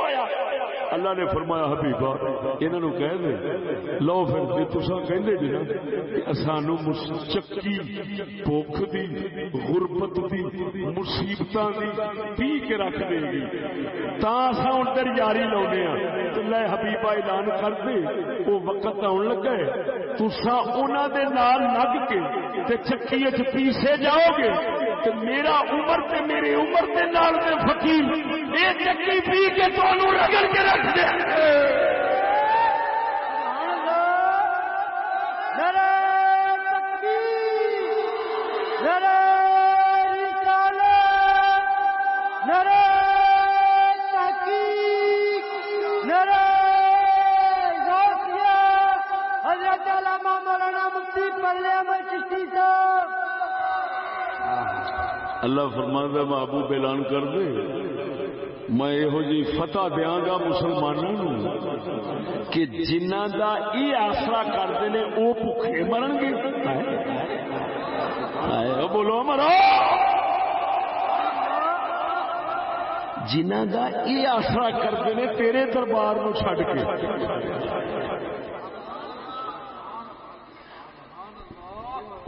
ہویا؟ اللہ نے فرمایا، حبیبا انہوں نے کہہ دے۔ لو پھر جی تسا کہندے جی نا سانو چکی، بھوک دی، غربت دی، مصیبتاں دی پی کے رکھ دے گی۔ تا اساں ہن تیری یاری لاونے ہاں۔ تے لے حبیبا، اعلان کر دے۔ او وقت آن لگا ہے۔ تسا انہاں دے نال لگ کے تے چکی چ پیسے جاؤ گے تے میرا عمر تے میری عمر دے نال دے فقیر، اے چکی پی کے تو رگڑ کے رکھ دے۔ اللہ فرماندہ محبوب اعلان کر دے، میں یہو جی فتح دیاں گا مسلمانوں کہ جنہ دا یہ آسرا کرتے ہیں وہ بھوکے مرن گے۔ بولو مرو۔ جنہ دا یہ آسرا کرتے ہیں تیرے دربار نو چھڈ کے۔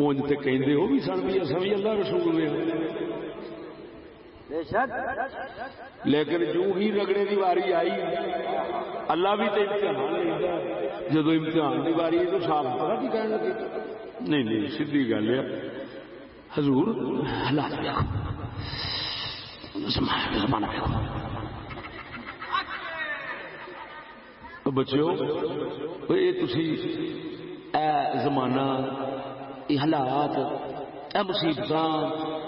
اونج تے کہندے ہو بھی سن بھی اساں بھی اللہ رسول دے بے شک۔ لیکن جو ہی رگڑے دی واری آئی اللہ بھی تے امتحان لیتا جدو امتحان دی واری آئی تو صاف پتہ کی کہنے لگے؟ نہیں نہیں سیدھی گل ہے۔ حضور حالات دیکھو زمانہ بچو یہ تسی اے زمانہ یہ حالات اے مصیبت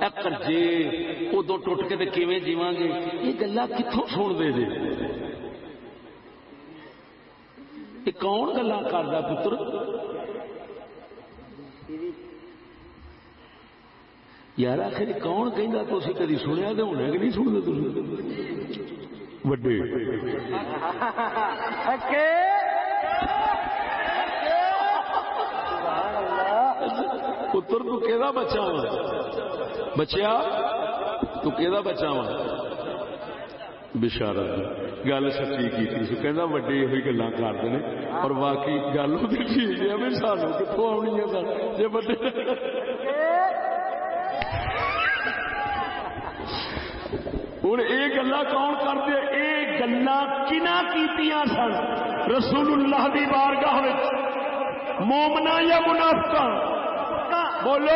اے کرجے ادو ٹوٹ کے تے کیویں جیواں گے؟ یہ گلا کتوں سن دے دے؟ یہ کون گلا کردا پتر؟ یار آخر کون کہندا تسی کدی سنیا تے ہونا کہ نہیں سنتے تسی؟ وڈے۔ اکے! پتر تو کہدا بچہ بچیا؟ تو کہدا بچہ وا گل سچی کی تھی کہنا وڈے یہ گلا کرتے ہیں اور باقی گل وہ ٹھیک ہے بھی سانو کتوں آنی ہے سر؟ جی وڈے ہوں یہ گلا کون کرتے یہ گلا کنا کیتیاں سن؟ رسول اللہ دی بارگاہ مومنا یا منافقہ بولو،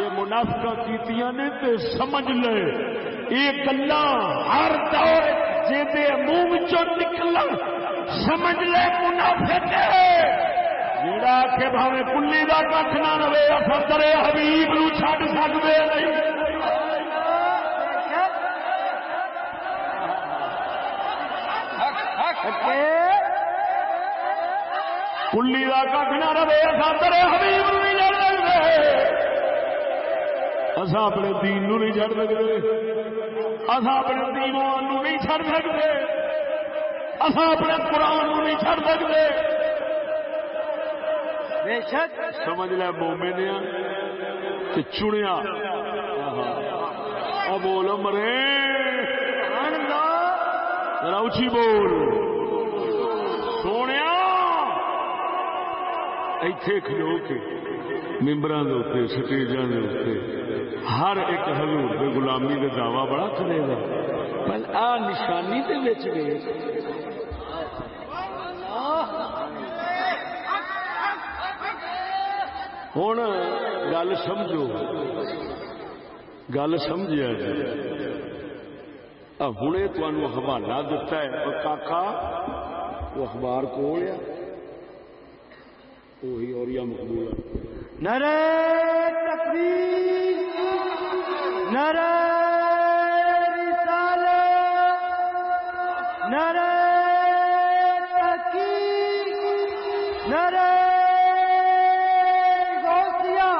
یہ منافقہ کیتیاں نے تے سمجھ لے۔ یہ گلا ہر دور جی منہ نکل سمجھ لے منافق۔ جڑا کہ بھاوے کلی کا کھ نہ رہے کرے حبیب نو چھڈ سکتے نہیں۔ کلی کا کھ نہ رہے افسر حبیب نہیں لڑ سکتے اصا اپنے دین نو نہیں چڑھ سکتے اصا اپنے دیوان نو نہیں چڑھ سکتے اصا اپنے قرآن نو نہیں چڑھ سکتے بے شک سمجھ لے کہ چنیا بول مرے اچھی بول سونے ایتھے کھلو کے ممبران دے اتنے سٹیجاں اتنے ہر ایک حضور دے غلامی دے دعوی بڑا کرے گا پر آ نشانی دے وچ گئے ہوں گل سمجھو۔ گل سمجھا جی۔ ہوں تمہوں حوالہ دتا ہے، اور کاکا، وہ اخبار کول ہے وہی اور یا مقبول ہے۔ نعرہ تکبیر نعرہ رسالت نعرہ تحقیق نعرہ غوثیہ۔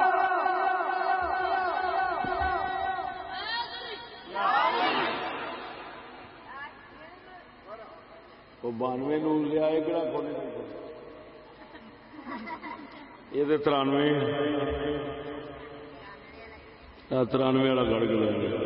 وہ بانوے نو لیا کہڑا کھولے؟ یہ ترانوے ترانوے والا گڑ گیا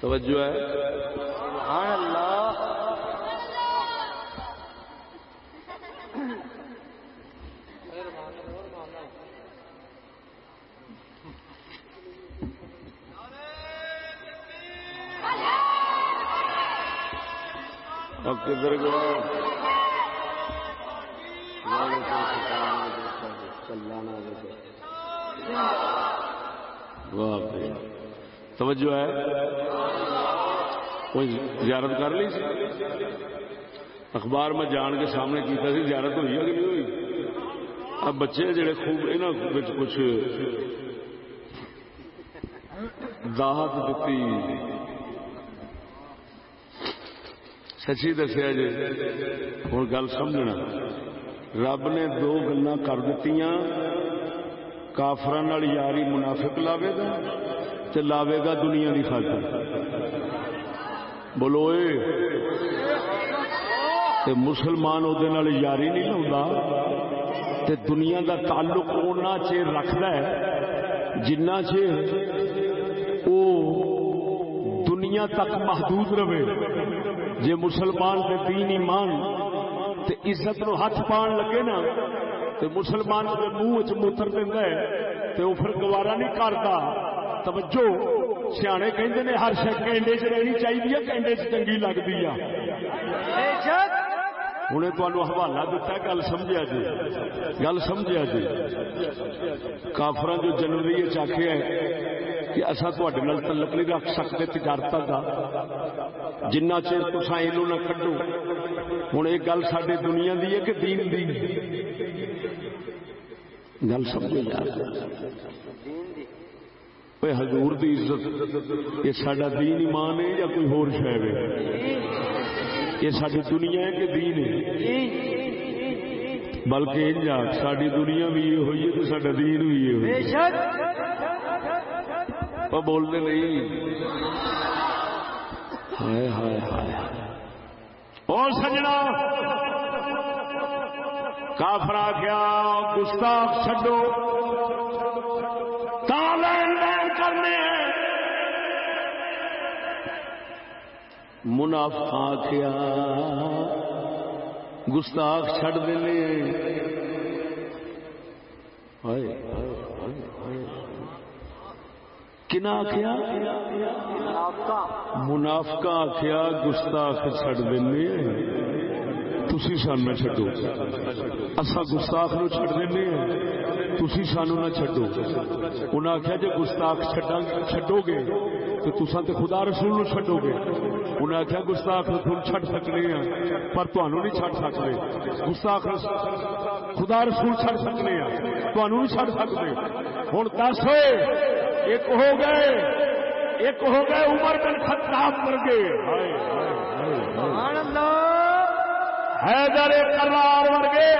توجہ ہے سبحان اللہ اب کدھر گیا واہ توجہ ہے؟ کوئی زیارت کر لی؟ اخبار میں جان کے سامنے کیتا سی، زیارت ہوئی ہے کہ نہیں ہوئی؟ اب بچے جڑے خوب یہاں کچھ داہت دیتی۔ سچی دسیا جی؟ ہوں گل سمجھنا۔ رب نے دو گلا کر دیتی کافر یاری منافق لاوے گا تے لاوے گا دنیا کی خاطر۔ بولو تے مسلمان وہ یاری نہیں لا تے دنیا دا تعلق اونا چیر رکھد ہے، جنہ چیر او دنیا تک محدود رہے۔ جے مسلمان تے دین ایمان تے عزت نو ہاتھ پان لگے نا، تے مسلمان کے منہ چ موتر دینا ہے، تے وہ پھر گوارا نہیں کرتا توجہ، سیانے کہندے نے، ہر شے کینڈے چ رہنی چاہیے کینڈے چ چنگی لگتی ہے۔ بے شک انہیں تمہیں حوالہ دیتا ہے، گل سمجھا جی۔ گل سمجھا جی۔ کافر جو جنوری چاہیے کہ اصا تے تعلق نہیں رکھ سکتے تجارت کا جنہ چیر تصا یہ نہ کڈو۔ ہوں یہ گل ساری دنیا دی ہے کہ دین دی؟ گل سمجھو یار۔ حضور دی عزت، یہ سڈا دین ایمان ہے یا کوئی ہور شاید ہے؟ یہ ساری دنیا ہے کہ دین ہے؟ بلکہ ساری دنیا بھی یہ ہوئی ہے تو سڈا دین بھی یہ ہوئی وہ بولتے نہیں۔ ہائے ہائے ہائے۔ اور سجنا۔ کافر آخیا گستاخ چڈو تا لین دین کرنے منافع آخیا گستاخ چڈ دینے ہائے۔ کنا آخیا منافقہ آخیا گستاخ چڈ دینے تھی سان نہ چڈو اصا گستاخ نو چڈ دینے تھی سانو نہ چڈو انہیں آخیا جی گستاخ چڈو گے تو تسا تو خدا رسول نو چڈو گے انہیں آخیا گستاخ رسول چڈ سکنے ہیں پر تمہوں نہیں چڈ سکتے گستاخ خدا رسول چڈ سکنے ہیں تمہوں نہیں چڈ سکتے ہوں دس۔ ہوئے ایک ہو گئے ایک ہو گئے عمر بن خطاب مر گئے حیدر کرار ورگے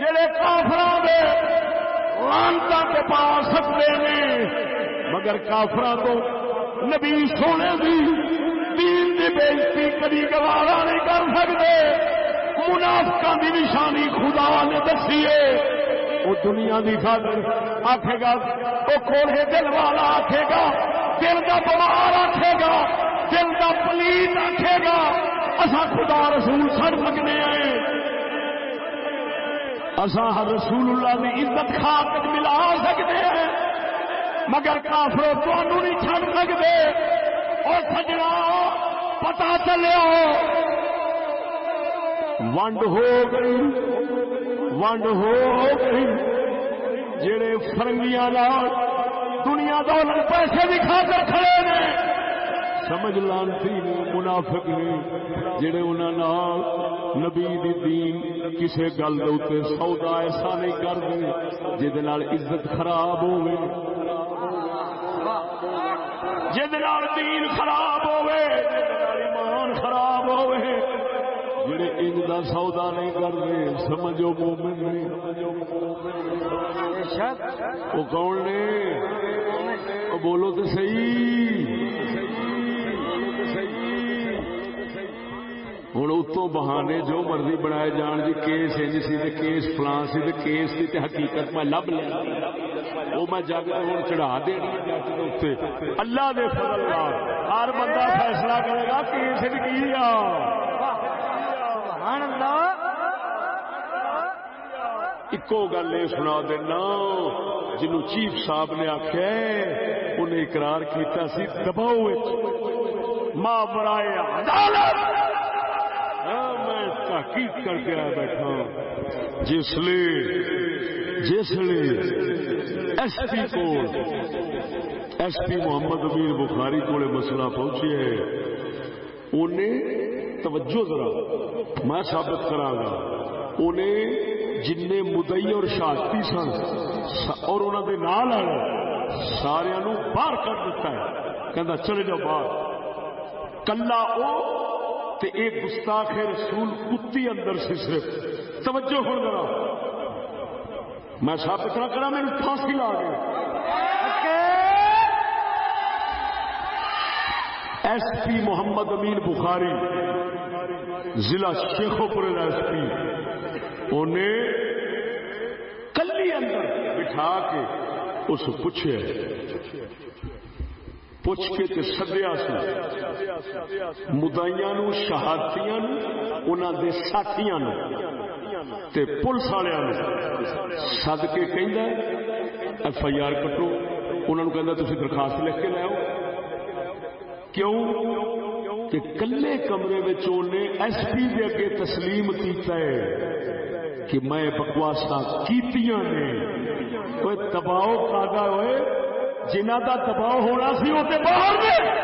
جڑے کافر دے لانتا کے پا سکتے ہیں مگر کافر تو نبی سونے دی دین دی بےزتی کبھی گوارا نہیں کر سکتے۔ منافقہ دی نشانی خدا نے دسی ہے۔ وہ دنیا دی خاطر آخے گا، وہ کھولے دل والا آخے گا، دل کا بمار آخے گا، دل کا پلیت آخے گا۔ اصا خدا رسول سڑ سکنے آئے۔ اصا ہر رسول اللہ کی عزت کھا کر ملا سکتے ہیں۔ مگر کافر تمہوں نہیں چھڑ سکتے۔ اور سجنا پتا چلو ونڈ ہو گئی۔ ونڈ ہو جڑے فرنگیاں دنیا دولت پیسے دکھا کر کھڑے نے سمجھ لانتی نے منافق نے جڑے انہوں نبی دی دین کسے گل دے سودا ایسا نہیں کرتے جہد عزت خراب ہوے ہوئے جہد دین خراب ہوئے ایمان خراب ہوئے جڑے انج دا سودا نہیں کرتے، سمجھو مومن نہیں. وہ کون نے؟ بولو تو صحیح. ہوں اتوں بہانے جو مرضی بنائے جان جی کیس انج سی تے کیس فلاں سی تے کیس کی تے حقیقت میں لب لیا جی۔ وہ میں جگ ہوں چڑھا دینی دے اللہ دے فضل ہر بندہ فیصلہ کرے گا کیس کی آ؟ سبحان اللہ. ایکو گل یہ سنا دینا جنو چیف صاحب نے آخیا انہیں اقرار کیتا سی دباؤ ماں برائے عدالت۔ ہاں، میں تحقیق کر کے آیا بیٹھا جس لیے جس لیے ایس پی کو ایس پی محمد امیر بخاری کو مسئلہ پہنچے انہیں توجہ ذرا میں ثابت کرا گا انہیں جن مدئی اور شہادتی سن، اور انہوں نے نال آیا سارا باہر کر دیتا ہے۔ کہنا چلے جاؤ باہر۔ کلا او تے ایک گستاخ رسول کتی اندر سی صرف۔ توجہ ہو ذرا۔ میں ثابت نہ کرا میرے پھانسی لا گئے ایس پی محمد امین بخاری، ضلع شیخوپور ایس پی انہیں کلی اندر بٹھا کے اس پوچھے، پوچھ کے تے سدیا سی مدائیاں نو، شہادتیاں نو، انہاں دے ساتھیاں نو، تے پولیس والےاں نو سد کے کہندا ایف آئی آر کٹو، انہاں نو کہندا تسی درخواست لکھ کے لے آؤ کیوں کہ کلے کمرے میں ایس پی دے اگے تسلیم کیتا ہے کہ میں بکواسا کیتیاں نے۔ کوئی دباؤ کادا ہوئے جنہ دا دباؤ ہونا سی وہ باہر نے۔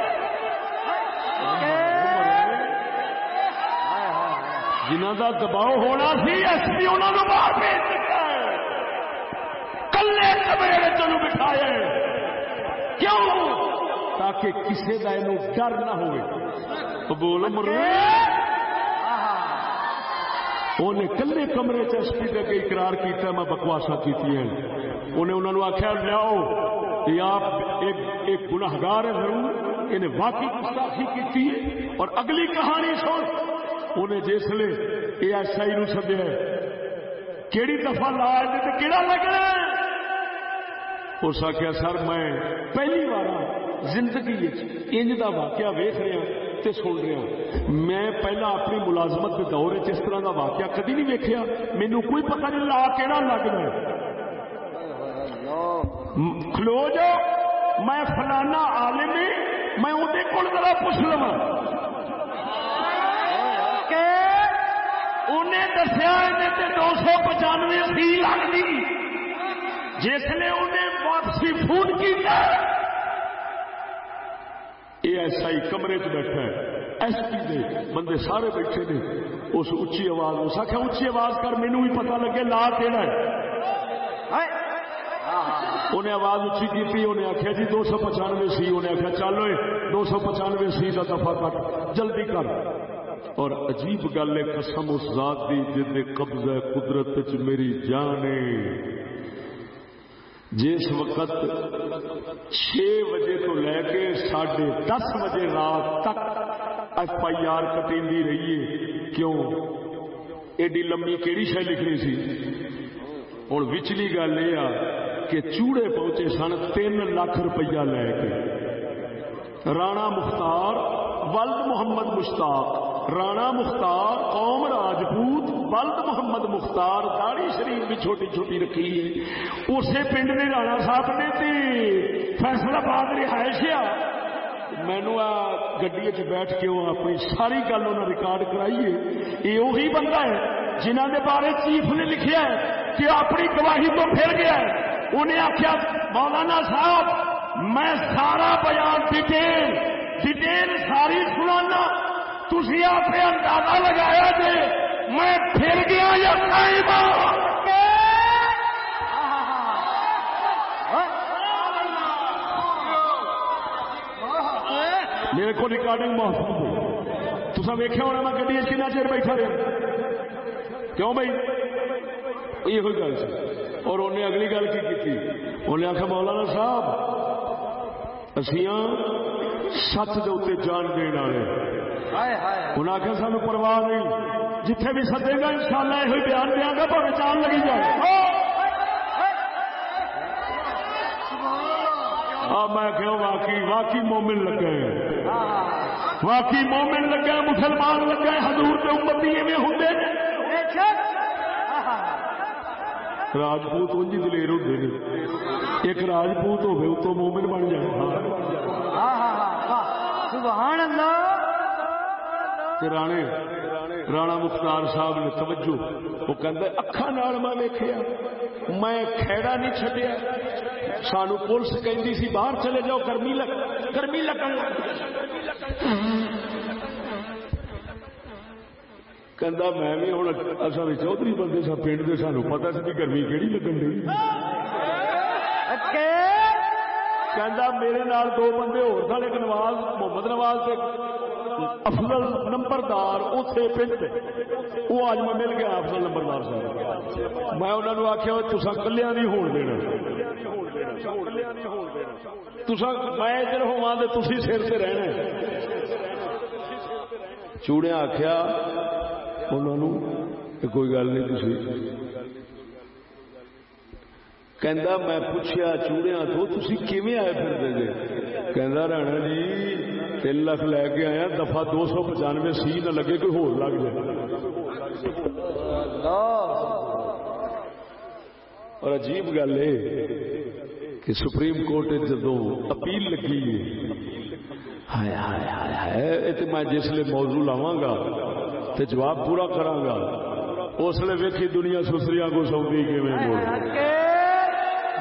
جنہ دا دباؤ ہونا سی ایس پی انہوں نے باہر بھیج دیتا ہے۔ کلے کمرے میں بٹھایا ہے۔ تاکہ کسی کا یہ ڈر نہ ہوئے۔ بول انہیں کلے کمرے چ کے اقرار کیتا میں بکواسا کی انہیں انہوں نے آخیا لیاؤ، یہ آپ ایک ایک گناہگار ہے ضرور۔ انہیں واقعی گستاخی کی ہے۔ اور اگلی کہانی سن۔ انہیں جس لے اے ایس آئی نو سدیا کیڑی دفعہ لا تو کہڑا لگنا اس آخیا سر، میں پہلی بار زندگی انج دا واقعہ ویخ رہا ہاں تے سن رہا ہاں۔ میں پہلا اپنی ملازمت کے دور چ اس طرح دا واقعہ کدی نہیں ویکیا مینو کوئی پتہ نہیں لا کہڑا لگنا ہے۔ کھلو جاؤ میں فلانا عالم میں اندر کول ذرا پوچھ لوا انہیں دسیا دو سو پچانوے سی لگتی جس نے انہیں واپسی فون کیا یہ ایس آئی کمرے چ بیٹھا ہے، ایس پی دے، بندے سارے بیٹھے نے۔ اس اچھی آواز، اس آخیا اچھی آواز کر مینو بھی پتا لگے لا کہڑا ہے۔ انہیں آواز اچھی کی تھی انہیں آخیا جی دو سو پچانوے سی انہیں آخیا چلو دو سو پچانوے سی کا دفاع کٹ، جلدی کر۔ اور عجیب گل ہے، قسم اس ذات دی جن قبضہ قدرت چ میری جان ہے۔ جس وقت چھ بجے تو لے کے ساڑھے دس بجے رات تک ایف آئی آر کٹی رہی ہے کیوں؟ ایڈی لمبی کہڑی شہ لکھنی سی؟ ہوں وچلی گل یہ کہ چوڑے پہنچے سن تین لاکھ روپیہ لے کے۔ رانا مختار، ولد محمد مشتاق، رانا مختار، قوم راجپوت ولد محمد مختار داڑی شریف بھی چھوٹی چھوٹی رکھی ہے۔ اسی پنڈ نے رانا صاحب نے تے فیصلہ باد رہائش آ مینو آ گڈی چ بیٹھ کے وہ اپنی ساری گل انہیں ریکارڈ کرائی ہے۔ یہ وہی بندہ ہے جنہ کے بارے چیف نے لکھیا ہے کہ اپنی گواہی تو پھر گیا ہے۔ انہیں آخیا مولانا صاحب، میں سارا بیان ڈیٹیل ڈیٹیل ساری سنانا۔ تھی آپ اندازہ لگایا جی میں پھر گیا یا قائم میرے کو ریکارڈنگ محفوظ ہے تسا ویخیا ہونا میں گڈی کنا چیر بیٹھا رہا کیوں بھائی؟ یہ گل اور انہیں اگلی گل کی کی انہیں آخیا، مولانا صاحب اسیاں سچ دے اتنے جان دین والے انہیں آخیا سانو پرواہ نہیں جتھے بھی سدے گا ان شاء اللہ یہ بیان دیا گا پر جان لگی جائے ہاں میں کہ واقعی واقعی مومن لگے واقعی مومن لگا مسلمان لگا حضور کے امتی میں ہوں راجپوت انج دلیر ہوتے ہیں ایک راجپوت ہوے اتو مومن بن جائے سبحان اللہ رانے رانا مختار صاحب نے توجہ وہ کہتا اکھا نال میں ویکھیا میں کھیڑا نہیں چھڈیا سانو پولیس کہندی سی باہر چلے جاؤ گرمی لگ گرمی لگن کہندا میں بھی ہن اساں وی چودھری بندے سا پنڈ دے سانو پتہ سی کہ گرمی کیڑی لگن دی کہندا میرے نال دو بندے اور سن ایک نواز محمد نواز تے افضل نمبردار اتنے پنڈ وہ آج میں مل گیا افضل نمبردار صاحب میں انہوں نے آخیا تصا کلیا نہیں ہون دینا تسا میں ادھر ہوا تو تھی سر سے رہنا چوڑیا آخیا انہوں نے کوئی گل نہیں تھی۔ کہندا میں پوچھیا چوڑیا تو تھی کیویں آئے پھر دے کہندا رانا جی تین لاکھ لے کے آیا، دفعہ دو سو پچانوے سی نہ لگے کوئی ہور لگ جائے۔ اور عجیب گل ہے کہ سپریم کورٹ جدو اپیل لگی ہائے ہائے ہائے ہائے میں جس لیے موضوع لاوا گا تو جواب پورا کرا گا۔ اس لیے ویکھی دنیا سسری کو سونی کی بول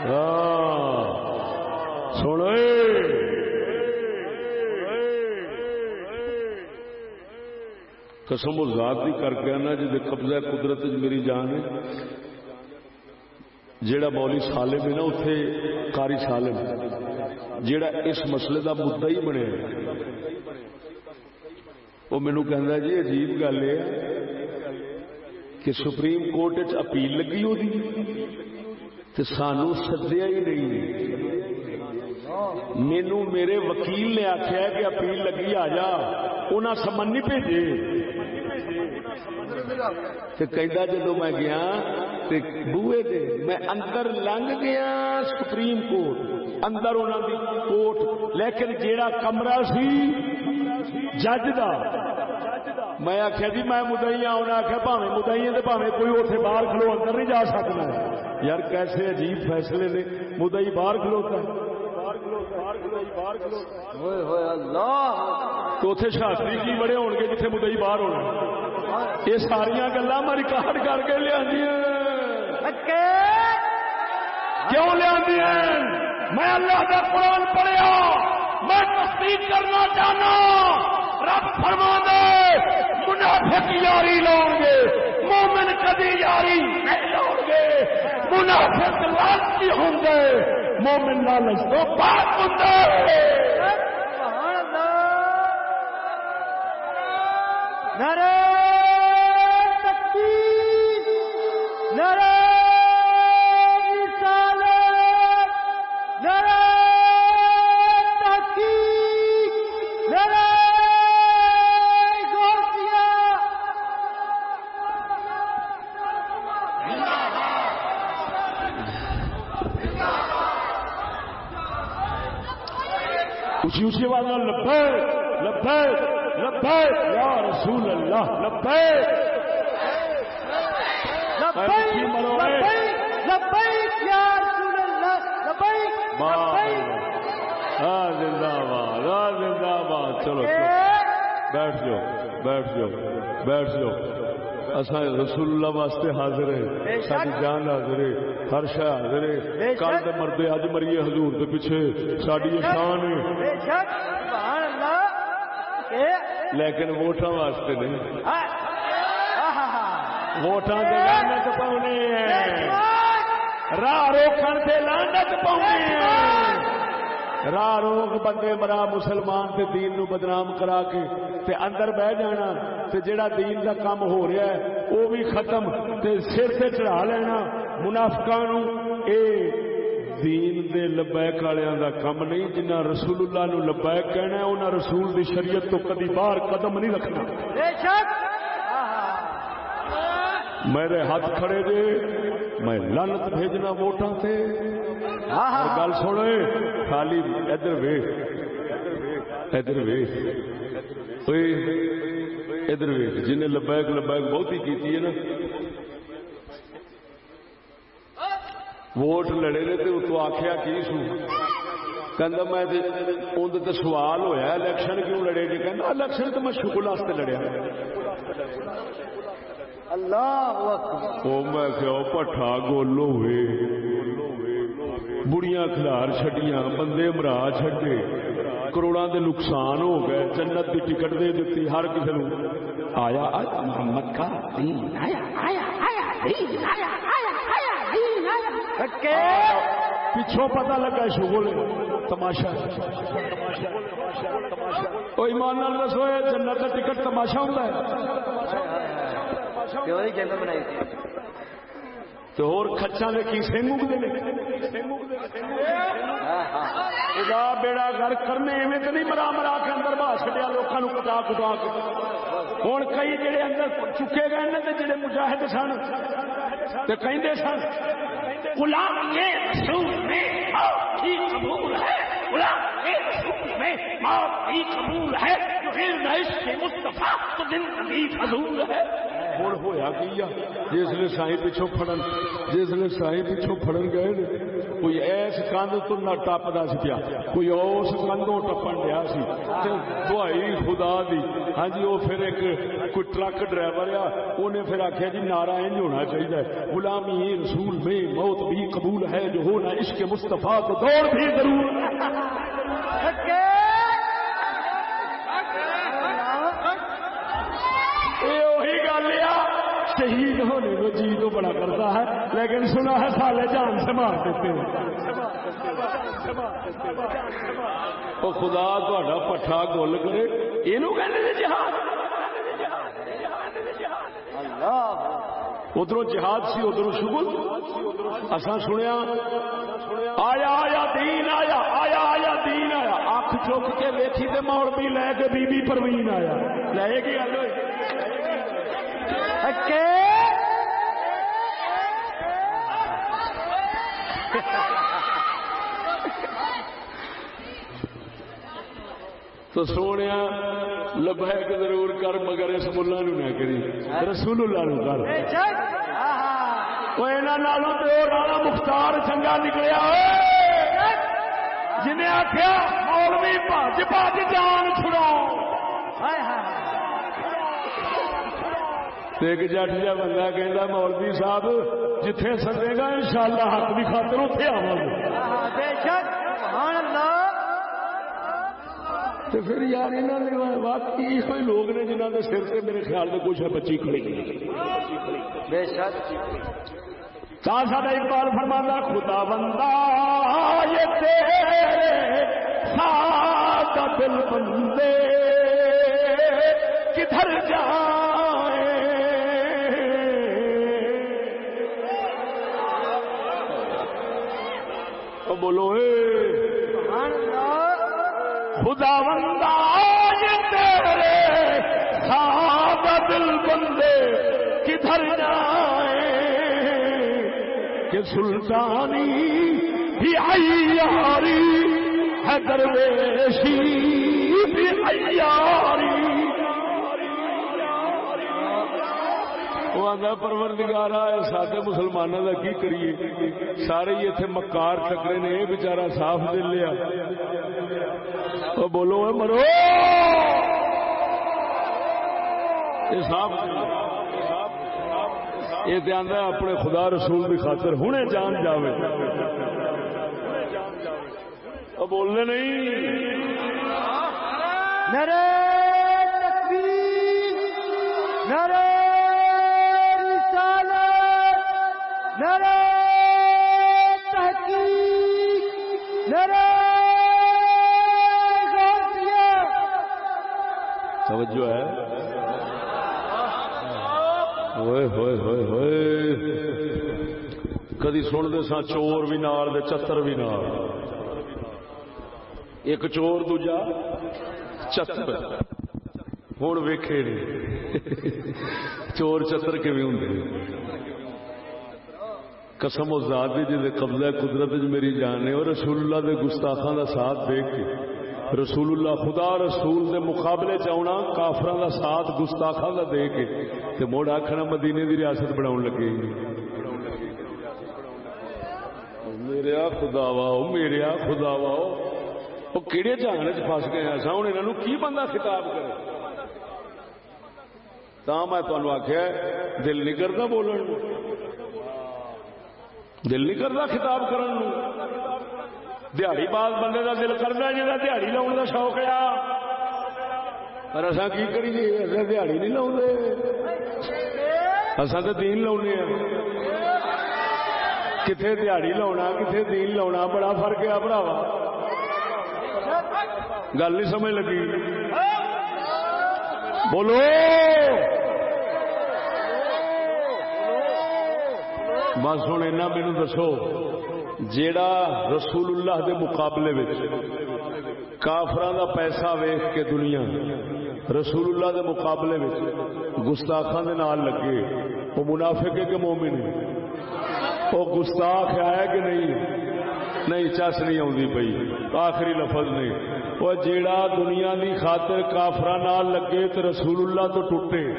ہاں۔ سنو قسم و ذات بھی کر کے آنا جی قبضہ قدرت میری جان ہے۔ جیڑا مولی سالم ہے نا اتے کاری سالم۔ جیڑا اس مسئلے دا مدعا ہی بنے وہ مینو کہ جی عجیب گل ہے کہ سپریم کورٹ اپیل لگی ہو سانو سدیا ہی نہیں مینو میرے وکیل نے آخیا کہ اپیل لگی آ جا انہیں سمن نہیں بھیجے جدو میں گیا بوئے دے میں اندر لنگ گیا سپریم کورٹ اندر انہوں دی کوٹ لیکن جیڑا کمرہ سی جج دا میں آخیا جی میں مدئی ہاں انہیں آخیا پاوے مدئی تو پاوے کوئی اتنے باہر کھلو اندر نہیں جا سکتا یار کیسے عجیب فیصلے نے مدئی باہر کھلوتا تو اتنے شاستری کی بڑے ہو گے جتنے مدئی باہر ہونا یہ ساریا گلا میں ریکارڈ کر کے لیا کیوں لیا میں اللہ کا قرآن پڑھیا میں تصدیق کرنا چاہنا رب فرما دے منافق یاری لاؤ گے، مومن کدی یاری نہیں لاؤ گے۔ منافق لالچی ہوں گے، مومن لالچ تو پاک ہوں نرے اسی اسی آواز لبے لبے لبے یا رسول اللہ لبے زندہ باد زندہ باد چلو۔ بیٹھ جاؤ بیٹھ جاؤ بیٹھ جاؤ۔ اصا رسول اللہ واسطے حاضر ہے ساری جان حاضر ہے ہر شہ حاضر ہے۔ کل دے مردے اج مریے حضور دے پیچھے ساری شان ہے۔ لیکن ووٹاں واسطے نہیں۔ ووٹاں دے لعنت پاؤنے ہیں راہ روکن سے لعنت پاؤنی ہے۔ راہ روک بندے مرا مسلمان تے دین نو بدنام کرا کے تے اندر بہ جانا تے جڑا دین دا کام ہو رہا ہے وہ بھی ختم تے سر تے چڑھا لینا منافقاں نو۔ اے دین دے لبیک والےاں دا کم نہیں جنہ رسول اللہ نو لبیک کہنا ہے انہاں رسول دی شریعت تو کدی باہر قدم نہیں رکھنا۔ بے شک۔ میرے ہاتھ کھڑے دے میں لانت بھیجنا ووٹاں تے۔ اور گل سنے خالی ادھر ویخ ادھر ویخ ادھر ویخ جن لبیک لبیک بہت ہی کی ہے نا۔ ووٹ لڑے نے تو اتو آخیا کی سو میں اندر تے سوال ہویا الیکشن کیوں لڑے جی کہندا الیکشن تو میں شکل واسطے لڑیا۔ اللہ او میں کہ او پٹھا گول ہوئے۔ بڑیاں کھلار چھڈیاں بندے مرا چھڈے کروڑاں دے نقصان ہو گئے جنت دی ٹکٹ دے دتی ہر کسی نو آیا آج محمد کا دین آیا آیا آیا دین آیا آیا آیا دین آیا پچھوں پتہ لگا شغل تماشا او ایمان نال دسو جنت دا ٹکٹ تماشا ہوندا ہے کیوں نہیں جنگل بنائی تھی ہور کھچاں دے کی سنگو دے نے بیڑا گھر کرنے ایویں تے نہیں مرا مرا کے اندر بھا چھڈیا لوکاں نو کٹا کٹا کے. ہن کئی جڑے اندر چکے گئے نے جڑے مجاہد سن. تے کہندے سن، غلام یہ رسول میں موت ہی قبول ہے. غلام یہ رسول میں موت ہی قبول ہے. جو علم ہے اس مصطفیٰ تو زندگی فضول ہے. ہوں ہویا کی جس نے سائی پچھو فڑن جس نے سائی پچھو فڑن گئے نے کوئی ایس کند تو نہ ٹپدا سی پیا کوئی اس کندوں ٹپن دیا سی تے خدا دی ہاں جی وہ پھر ایک کوئی ٹرک ڈرائیور آ انہیں پھر آخیا جی نارا انج ہونا چاہیے غلامی رسول میں موت بھی قبول ہے جو ہونا عشق مصطفیٰ تو دوڑ بھی ضرور یہ گل آ شہید ہونے کو جی تو بڑا کرتا ہے، لیکن سنا ہے سالے جان سے مار دیتے ہیں۔ وہ خدا تا پٹھا گول کرے۔ یہ جہاد۔ اللہ۔ ادھر جہاد سی ادھر شگل۔ اصا سنیا، آیا آیا، دین آیا آیا آیا، دین آیا۔ اک چک کے ویکھی تے موڑ لے کے بی بی پروین آیا۔ لے گی گل ہوئی سکے تو سونے لبیک ضرور کر مگر اس ملا نو نہ کری۔ رسول اللہ نو کر۔ نالوں تو رانا مختار چنگا نکلیا۔ جنہیں آخیا مولوی بج بج جان چھڑاؤ۔ ہائے ایک جٹ جا بندہ کہہ مولوی صاحب جتھے سدے گا ان شاء اللہ حق کی خاطر اتنے آوا گے۔ تو پھر یار نے واقعی کوئی لوگ نے جنہوں نے سر سے میرے خیال میں کچھ بچی کھڑی بے شک۔ تا ساڈا اقبال فرمانا خدا بندہ یہ تیرے ساتھ دل بندے کدھر او بولو اے خدا بندہ تیرے صحابہ دل بندے کدھر جائیں؟ کہ سلطانی بھی عیاری ہے درویشی بھی عیاری وہ آدھا پروردگارا سارے مسلمانوں کا کی کریے? سارے ہی اتنے مکار ٹکرے نے یہ بچارا، صاف دل لیا. وہ بولو مرو! یہ صاف یہ تو اپنے خدا رسول کی خاطر ہنے جان جاوے. بولنے نہیں۔ نرے تکبیر نرے نعرہ ہے۔ ہوئے ہوئے ہوئے ہوئے۔ کدی سنتے سا چور بھی نال چتر بھی نال۔ ایک چور دوجا چتر۔ ہوں ویخے چور چتر کیون ہوں۔ قسم و ذات دی جے قبضہ قدرت وچ میری جان ہے۔ اور رسول اللہ دے گستاخاں دا ساتھ دیکھ کے رسول اللہ خدا رسول دے مقابلے چ آنا کافراں دا ساتھ گستاخاں دا دے کے، تے موڑ آکھنا مدینے دی ریاست بناون لگے۔ میرے آ خدا واؤ میرے آ خدا واؤ وہ کہڑے جہان چ فس گئے ہیں؟ ہوں انہوں کی بندہ خطاب کرے؟ تا میں تمہیں آخیا دل نہیں کرتا بولن۔ دل نہیں کرتا خطاب کرن دیہڑی باز بندے کا دل کرتا جا دیہڑی لاؤن کا شوق آ پر اصا کی کریے اصل دیہڑی نہیں لاؤ اصا تو دین لاؤنے کتنے دیہڑی لاؤنا کتنے دین لاؤنا، بڑا فرق ہے بڑھاوا۔ گل نہیں سمجھ لگی۔ بولو۔ بس ہوں ایسا مینو دسو، جیڑا رسول اللہ دے مقابلے کافران دا پیسہ ویخ کے دنیا رسول اللہ دے مقابلے گستاخان دے نال لگے، وہ منافق ہے کہ مومن ہے وہ گستاخ آیا کہ نہیں؟ نہیں، چس نہیں آتی پی آخری لفظ نہیں۔ وہ جیڑا دنیا دی خاطر کافر لگے تو رسول اللہ تو ٹوٹے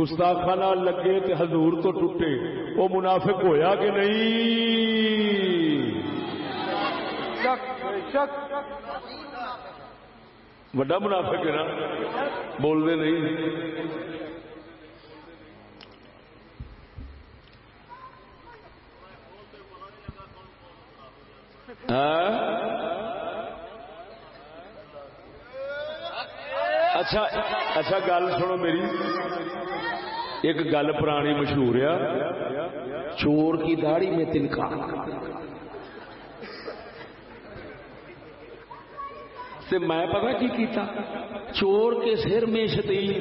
گستاخا لگے تو حضور تو ٹوٹے، وہ منافق ہویا کہ نہیں؟ وڈا منافق ہے نا بولتے نہیں۔ ہاں؟ اچھا اچھا گل سنو میری۔ ایک گل پرانی مشہور ہے۔ چور کی داڑھی میں تنکا سے میں پتا کی کیتا؟ چور کے سر میں شتیر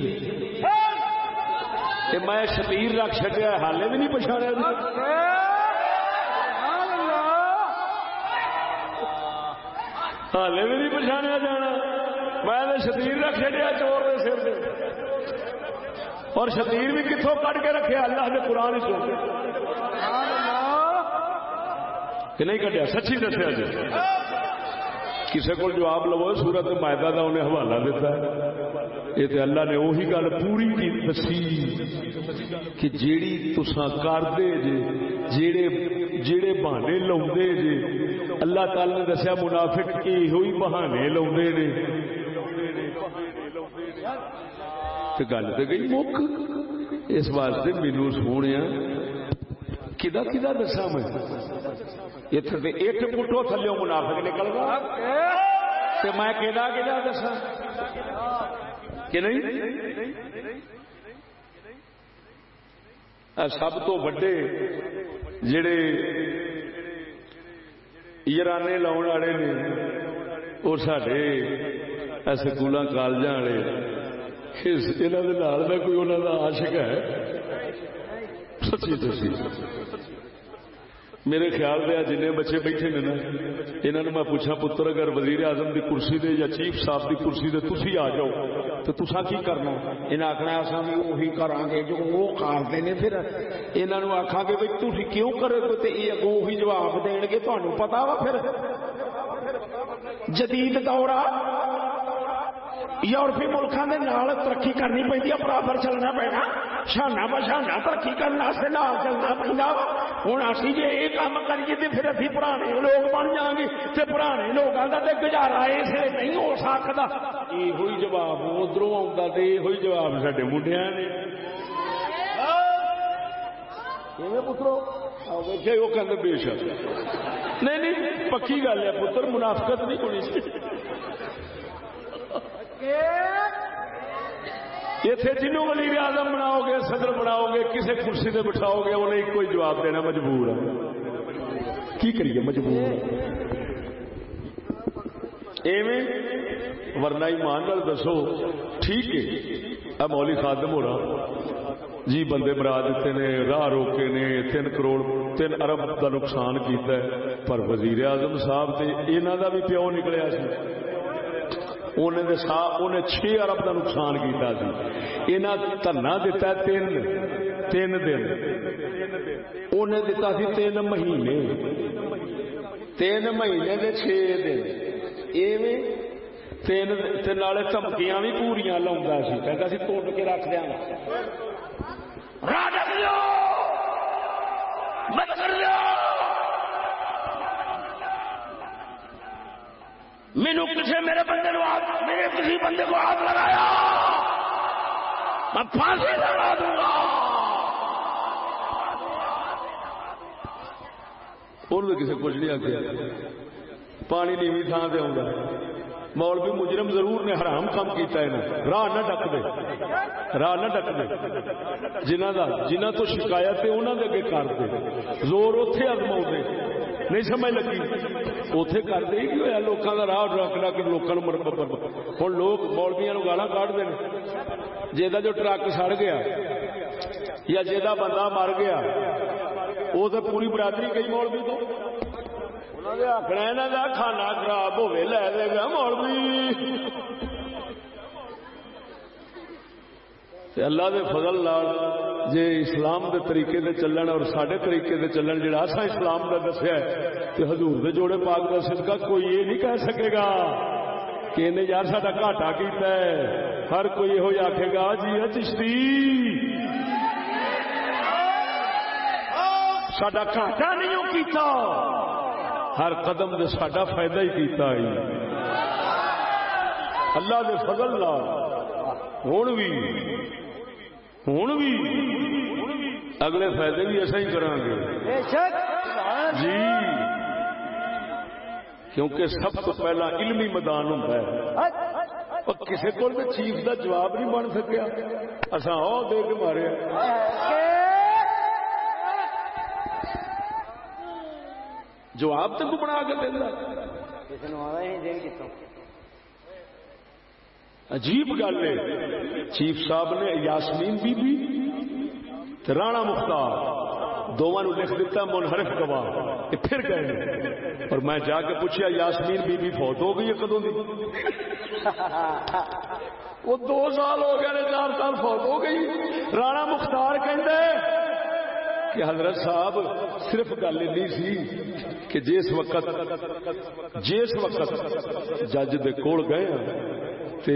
میں شتیر رکھ چڈیا حالے بھی نہیں پچھاڑیا۔ ہالے بھی نہیں پچھاڑیا جانا میں شتیر رکھ چڑیا چور کے سر سے اور شتیر بھی کتوں کٹ کے رکھے اللہ کے قرآن چ کہ نہیں کٹیا سچی دسیا جی کسی کو جواب لو سورت مائدہ کا انہیں حوالہ دیتا ہے یہ تو اللہ نے وہی گل پوری کی دسی کہ جیڑی تسا کرتے جے جیڑے جیڑے بہانے لاؤ جے اللہ تعالی نے دسیا منافق کے ہوئی بہانے لاؤ نے۔ گل تو گئی مک۔ اس واسطے مینو سونے کدا کدا دسا میں؟ اتنے ایک پٹو تھلو منافق نکل گا میں کہا کہ دسا؟ کہ نہیں؟ سب تو وڈے جڑے یارانے لاؤ والے نے وہ سارے سکول کالج والے یہاں کوئی انہوں کا آشک ہے سچی دسی میرے خیال دیا جن بچے بیٹھے نے نا یہاں میں پوچھا پتر اگر وزیر اعظم کی کرسی دے یا چیف صاحب کی کرسی دے تھی آ جاؤ۔ تو تسا کی کرنا؟ انہیں آخنا اصا بھی وہی کرا گے جو وہ کرتے ہیں پھر یہاں آخا گے بھائی تھی کیوں کرو گے تو یہ اگوں وہی جواب دیں گے تمہیں پتا وا پھر۔ جدید دور یورپی ملکوں کے نال ترقی کرنی پہ برابر چلنا پینا۔ شانہ بشانہ ترقی کرنے نال چلنا پہنا ہوں اسی جی یہ کام کریے تو پھر ابھی پرانے لوگ بن جا گے تو پرانے لوگوں کا تو گزارا اس نہیں ہو سکتا یہ جواب ادھر آتا تو یہ جواب سڈے منڈیا نے پترو؟ وہ کہ بے شک۔ نہیں نہیں پکی گل ہے پتر منافقت نہیں ہونی اتنے جنوں ولی اعظم بناؤ گے، صدر بناؤ گے کسی کرسی سے بٹھاؤ گے، انہیں ایک ہی جواب دینا مجبور ہے۔ کی کریے؟ مجبور۔ ایویں ورنہ ایمان نال دسو، ٹھیک ہے اب مولی خادم ہو رہا۔ جی بندے مرا دیتے نے، راہ روکے نے، تین کروڑ، تین ارب کا نقصان کیتا ہے۔ پر وزیر اعظم صاحب تے انہاں دا بھی پیو نکلیا سی۔ انہیں دے سا انہیں چھ ارب کا نقصان کیتا سی تین تین دن انہیں دیتا سی تین مہینے تین مہینے دے چھ دن ایویں تین نالے دھمکیاں بھی پوریاں لاوندا سی کہندا سی توڑ کے رکھ دیاں راہ مینو کسی میرے بندے نو ہاتھ میرے کسی بندے کو ہاتھ لگایا؟ میں پھانسی لگا دوں گا۔ اور کسی کچھ نہیں آخیا پانی نیوی تھان سے آؤں مولوی مجرم ضرور نے حرام کام کیتا ہے راہ نہ ڈک دے۔ راہ نہ ڈک دے۔ جنہ دا جنہ تو شکایت ہے انہوں دے اگے کر دے۔ زور اتے ازما دے۔ نہیں سمجھ لگی۔ اتے کر ہی ہوا لوگوں کا راہ ڈک ڈک لوگوں ہوں لوگ مولویا گالا کھڑتے ہیں جہاں جو ٹرک سڑ گیا یا جا بندہ مر گیا وہ تو پوری برادری گئی مولوی تو۔ آخنا کا کھانا خراب ہوے لے لے گا مولوی۔ اللہ دے فضل لال جے اسلام دے طریقے دے چلن اور سڈے طریقے دے چلن جڑا اصا اسلام کا دسیا ہے تو حضور دے جوڑے پاک کا صدقہ کوئی یہ نہیں کہہ سکے گا کہ انہیں یار سا گھاٹا کیتا ہے۔ ہر کوئی یہ آخے گا جی ہاں، چشتی۔ سڈا گھاٹا نہیں کیتا۔ ہر قدم دے ساڈا فائدہ ہی کیتا ہے۔ اللہ دے فضل لا ہوں بھی ہوں بھی اگلے فائدے بھی ایسا ہی کریں گے جی کیونکہ سب تو پہلا علمی میدان ہوتا ہے کسی کو چیف دا جواب نہیں بن سکیا اصا او دے کے مارے جواب تو بنا کے دینا عجیب گل ہے۔ چیف صاحب نے یاسمین بی بی رانا مختار دونوں لکھ دیتا منحرف گواہ یہ پھر گئے اور میں جا کے پوچھا یاسمین بی بی فوت ہو گئی ہے کدوں کی وہ دو سال ہو گئے چار سال فوت ہو گئی۔ رانا مختار کہ کہ حضرت صاحب، صرف گل نہیں سی کہ جس وقت جس وقت جج دے کول گئے تے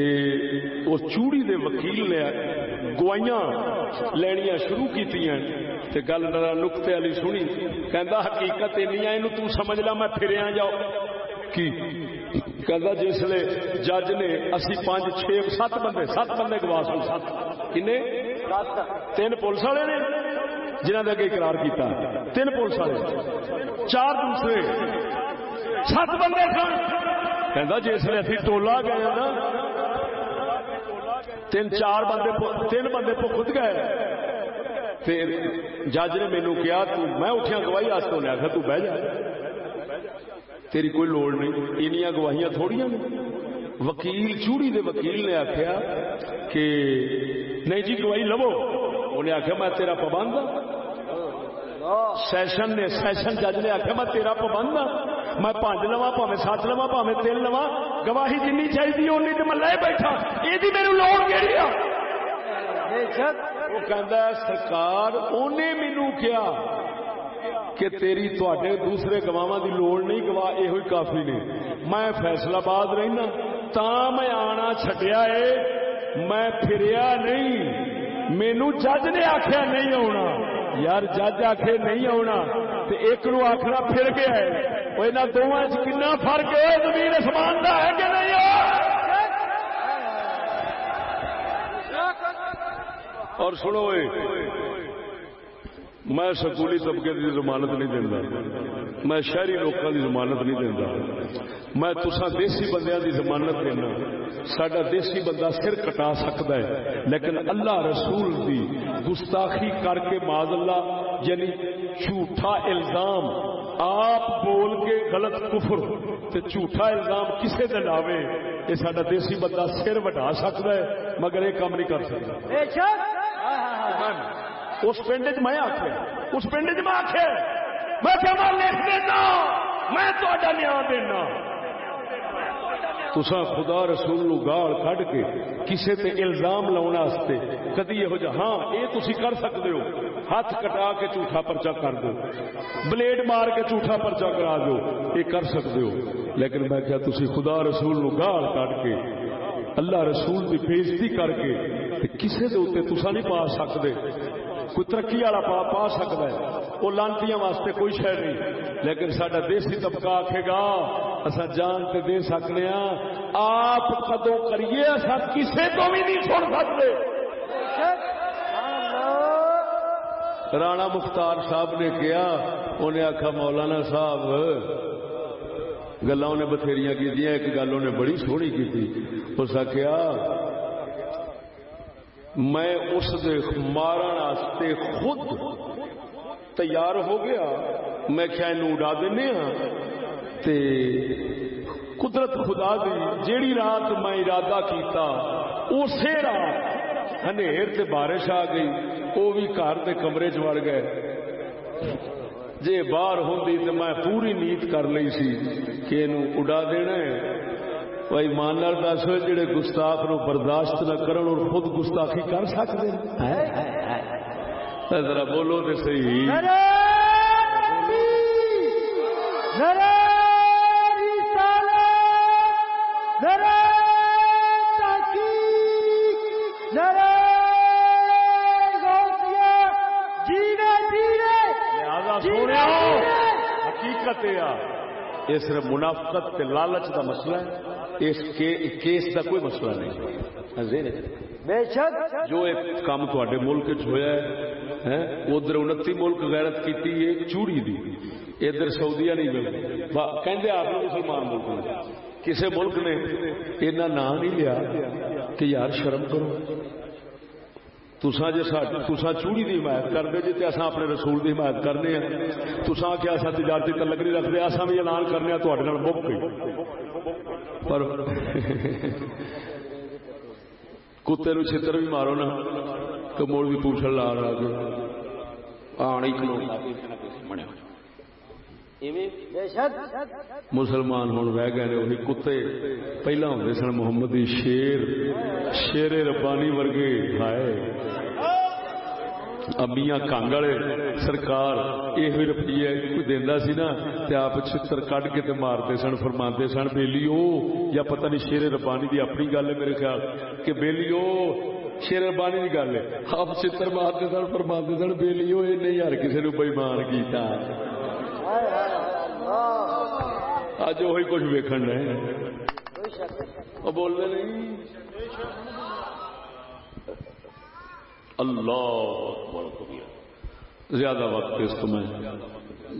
وہ چوڑی دے وکیل نے گوائیاں لینیاں شروع کیتیاں۔ تے گل ذرا نقطے والی سنی۔ کہندا حقیقت اینی ہے، اینو تو سمجھ لا، میں پھریا جاؤ۔ کی؟ کہندا جسلے جج نے اسی پانچ، چھ، سات بندے سات بندے گواہ سن، سات۔ کنے؟ تین پولیس والے نے جنہوں نے اگے اقرار کیتا۔ تین پولیس والے۔ چار دوسرے۔ سات بندے سن۔ کہندا جسلے اسی ٹولا گئے نا تین چار بندے تین بندے پخت گئے جج نے مینو کیا تو میں اٹھیا گواہی واسطے انہیں آخر تو بہ جا تیری کوئی لوڑ نہیں اینیاں گواہیاں تھوڑیاں وکیل چوڑی دے وکیل نے آخیا کہ نہیں جی گواہی لو انہیں آخیا میں تیرا پابند ہاں سیشن نے سیشن جج نے آخیا میں تیرا پابند ہاں میں پانچ لوا پاوے سات لوا پاوے تین لوا گواہی جنی چاہیے اونی تو میں لے بیٹھا یہ میرے لوڑ کہڑی آ وہ کہہ سرکار انہیں مینو کیا کہ تیری تے دوسرے گواہ کی لوڑ نہیں گواہ یہ کافی نے میں فیصلہ باد رہنا تا میں آنا چڈیا ہے میں پھریا نہیں مینو جج نے آخیا نہیں آنا یار جج آخے نہیں آنا تو ایک نو آخنا پھر گیا ہے۔ وہ یہاں دونوں کنا فرق ہے؟ زمین سمان کا ہے کہ نہیں؟ اور سنو میں سکولی طبقے کی ضمانت نہیں دینا میں شہری لوگوں کی ضمانت نہیں دینا میں تسا دیسی بندیاں دی ضمانت دینا۔ سڈا دیسی بندہ سر کٹا سکتا ہے۔ لیکن اللہ رسول دی گستاخی کر کے ماض اللہ یعنی جھوٹا الزام آپ بول کے غلط کفر تے جھوٹا الزام کسے دے لاوے یہ سڈا دیسی بندہ سر وٹا سکتا ہے مگر یہ کام نہیں کر سکتا بے شک۔ اس پنڈ چ میں آخیا اس پنڈ چ میں آخیا میں کہ میں لکھ دینا، میں تا نیا دینا۔ تسا خدا رسول نو گال کڈ کے کسے تے الزام لاؤن واسطے کدی یہ جا ہاں یہ تسی کر سکتے ہو۔ ہاتھ کٹا کے جھوٹا پرچا کر دو۔ بلیڈ مار کے جھوٹا پرچا کرا دو۔ یہ کر سکتے ہو۔ لیکن میں کیا تسی خدا رسول نو گال کڈ کے، اللہ رسول کی بےزتی کر کے، تے کسے دے اتنے تسا نہیں پا سکتے کوئی ترقی والا پا پا سکتا ہے۔ وہ لانتیاں واسطے کوئی شہ نہیں۔ لیکن سڈا دیسی طبقہ آکھے گا اصا جان تے دے سکنے ہاں۔ آپ کدو کریے اصا کسے تو بھی نہیں سن سکتے۔ رانا مختار صاحب نے کیا انہیں آخا مولانا صاحب گلا انہیں بتھیریاں کی ایک گل انہیں بڑی سونی کی تھی اس آخیا میں اس دے مارن واسطے خود تیار ہو گیا۔ میں کیا اڈا دینے ہاں۔ تے قدرت خدا دی جیڑی رات میں ارادہ کیتا، اسی رات ہنیر تے بارش آ گئی وہ بھی گھر کے کمرے چ وڑ گئے۔ جے باہر ہوندی تے میں پوری نیت کر لئی سی کہ اینو اڈا دینا ہے۔ بھائی مان نال دس ہوئے جڑے گستاخ نو برداشت نہ کرن اور خود گستاخی کر سکتے ہیں۔ ذرا بولو تے صحیح۔ سونے حقیقت یہ صرف منافقت تے لالچ دا مسئلہ ہے۔ اس کیس دا کوئی مسئلہ نہیں۔ بے شک۔ جو ایک کام تے ملک چ ہویا ہے ادھر انتی ملک غیرت کیتی ہے چوڑی دی۔ ادھر سعودیہ نہیں ملتی کہندے آپ مسلمان ملک نے کسی ملک نے اتنا نام نہیں لیا کہ یار شرم کرو۔ تسا جی تسا چوڑی دی حمایت کرتے جی اصا اپنے رسول دی حمایت کرنے ہیں تسا کیا اصا تجارتی تعلق نہیں رکھتے اصا بھی اعلان کرنے تھوڑے مک گئی۔ پر کتے نو چھتر بھی مارو نا تو مڑ بھی پوچھل لا رہا کہ آنی شک مسلمان ہوں رہ گئے وہی کتے پہلا ہوں سن محمد شیر شیر ربانی ورگے ہائے امیاں کانگ والے سرکار یہ روپیے کوئی دینا سی نا تے آپ چھتر کڈ کے تے مارتے سن فرماتے سن بیلیو یا پتہ نہیں شیر ربانی دی اپنی گل ہے میرے خیال کہ بیلیو شیر ربانی دی گل ہے آپ چھتر مارتے سن فرماتے سن بیلیو یہ نہیں یار کسی نے بےمان کیتا اج وہی کچھ ویکن رہے وہ بول رہے نہیں اللہ اکبر کبیر زیادہ وقت اس کو میں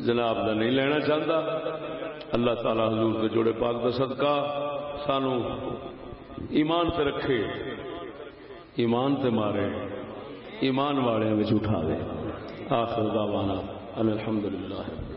جناب کا نہیں لینا چاہتا۔ اللہ تعالی حضور کے جوڑے پاک کا صدقہ سانو ایمان تے رکھے، ایمان تے مارے، ایمان والے میں اٹھا دے۔ آخر دعوانا ان الحمدللہ۔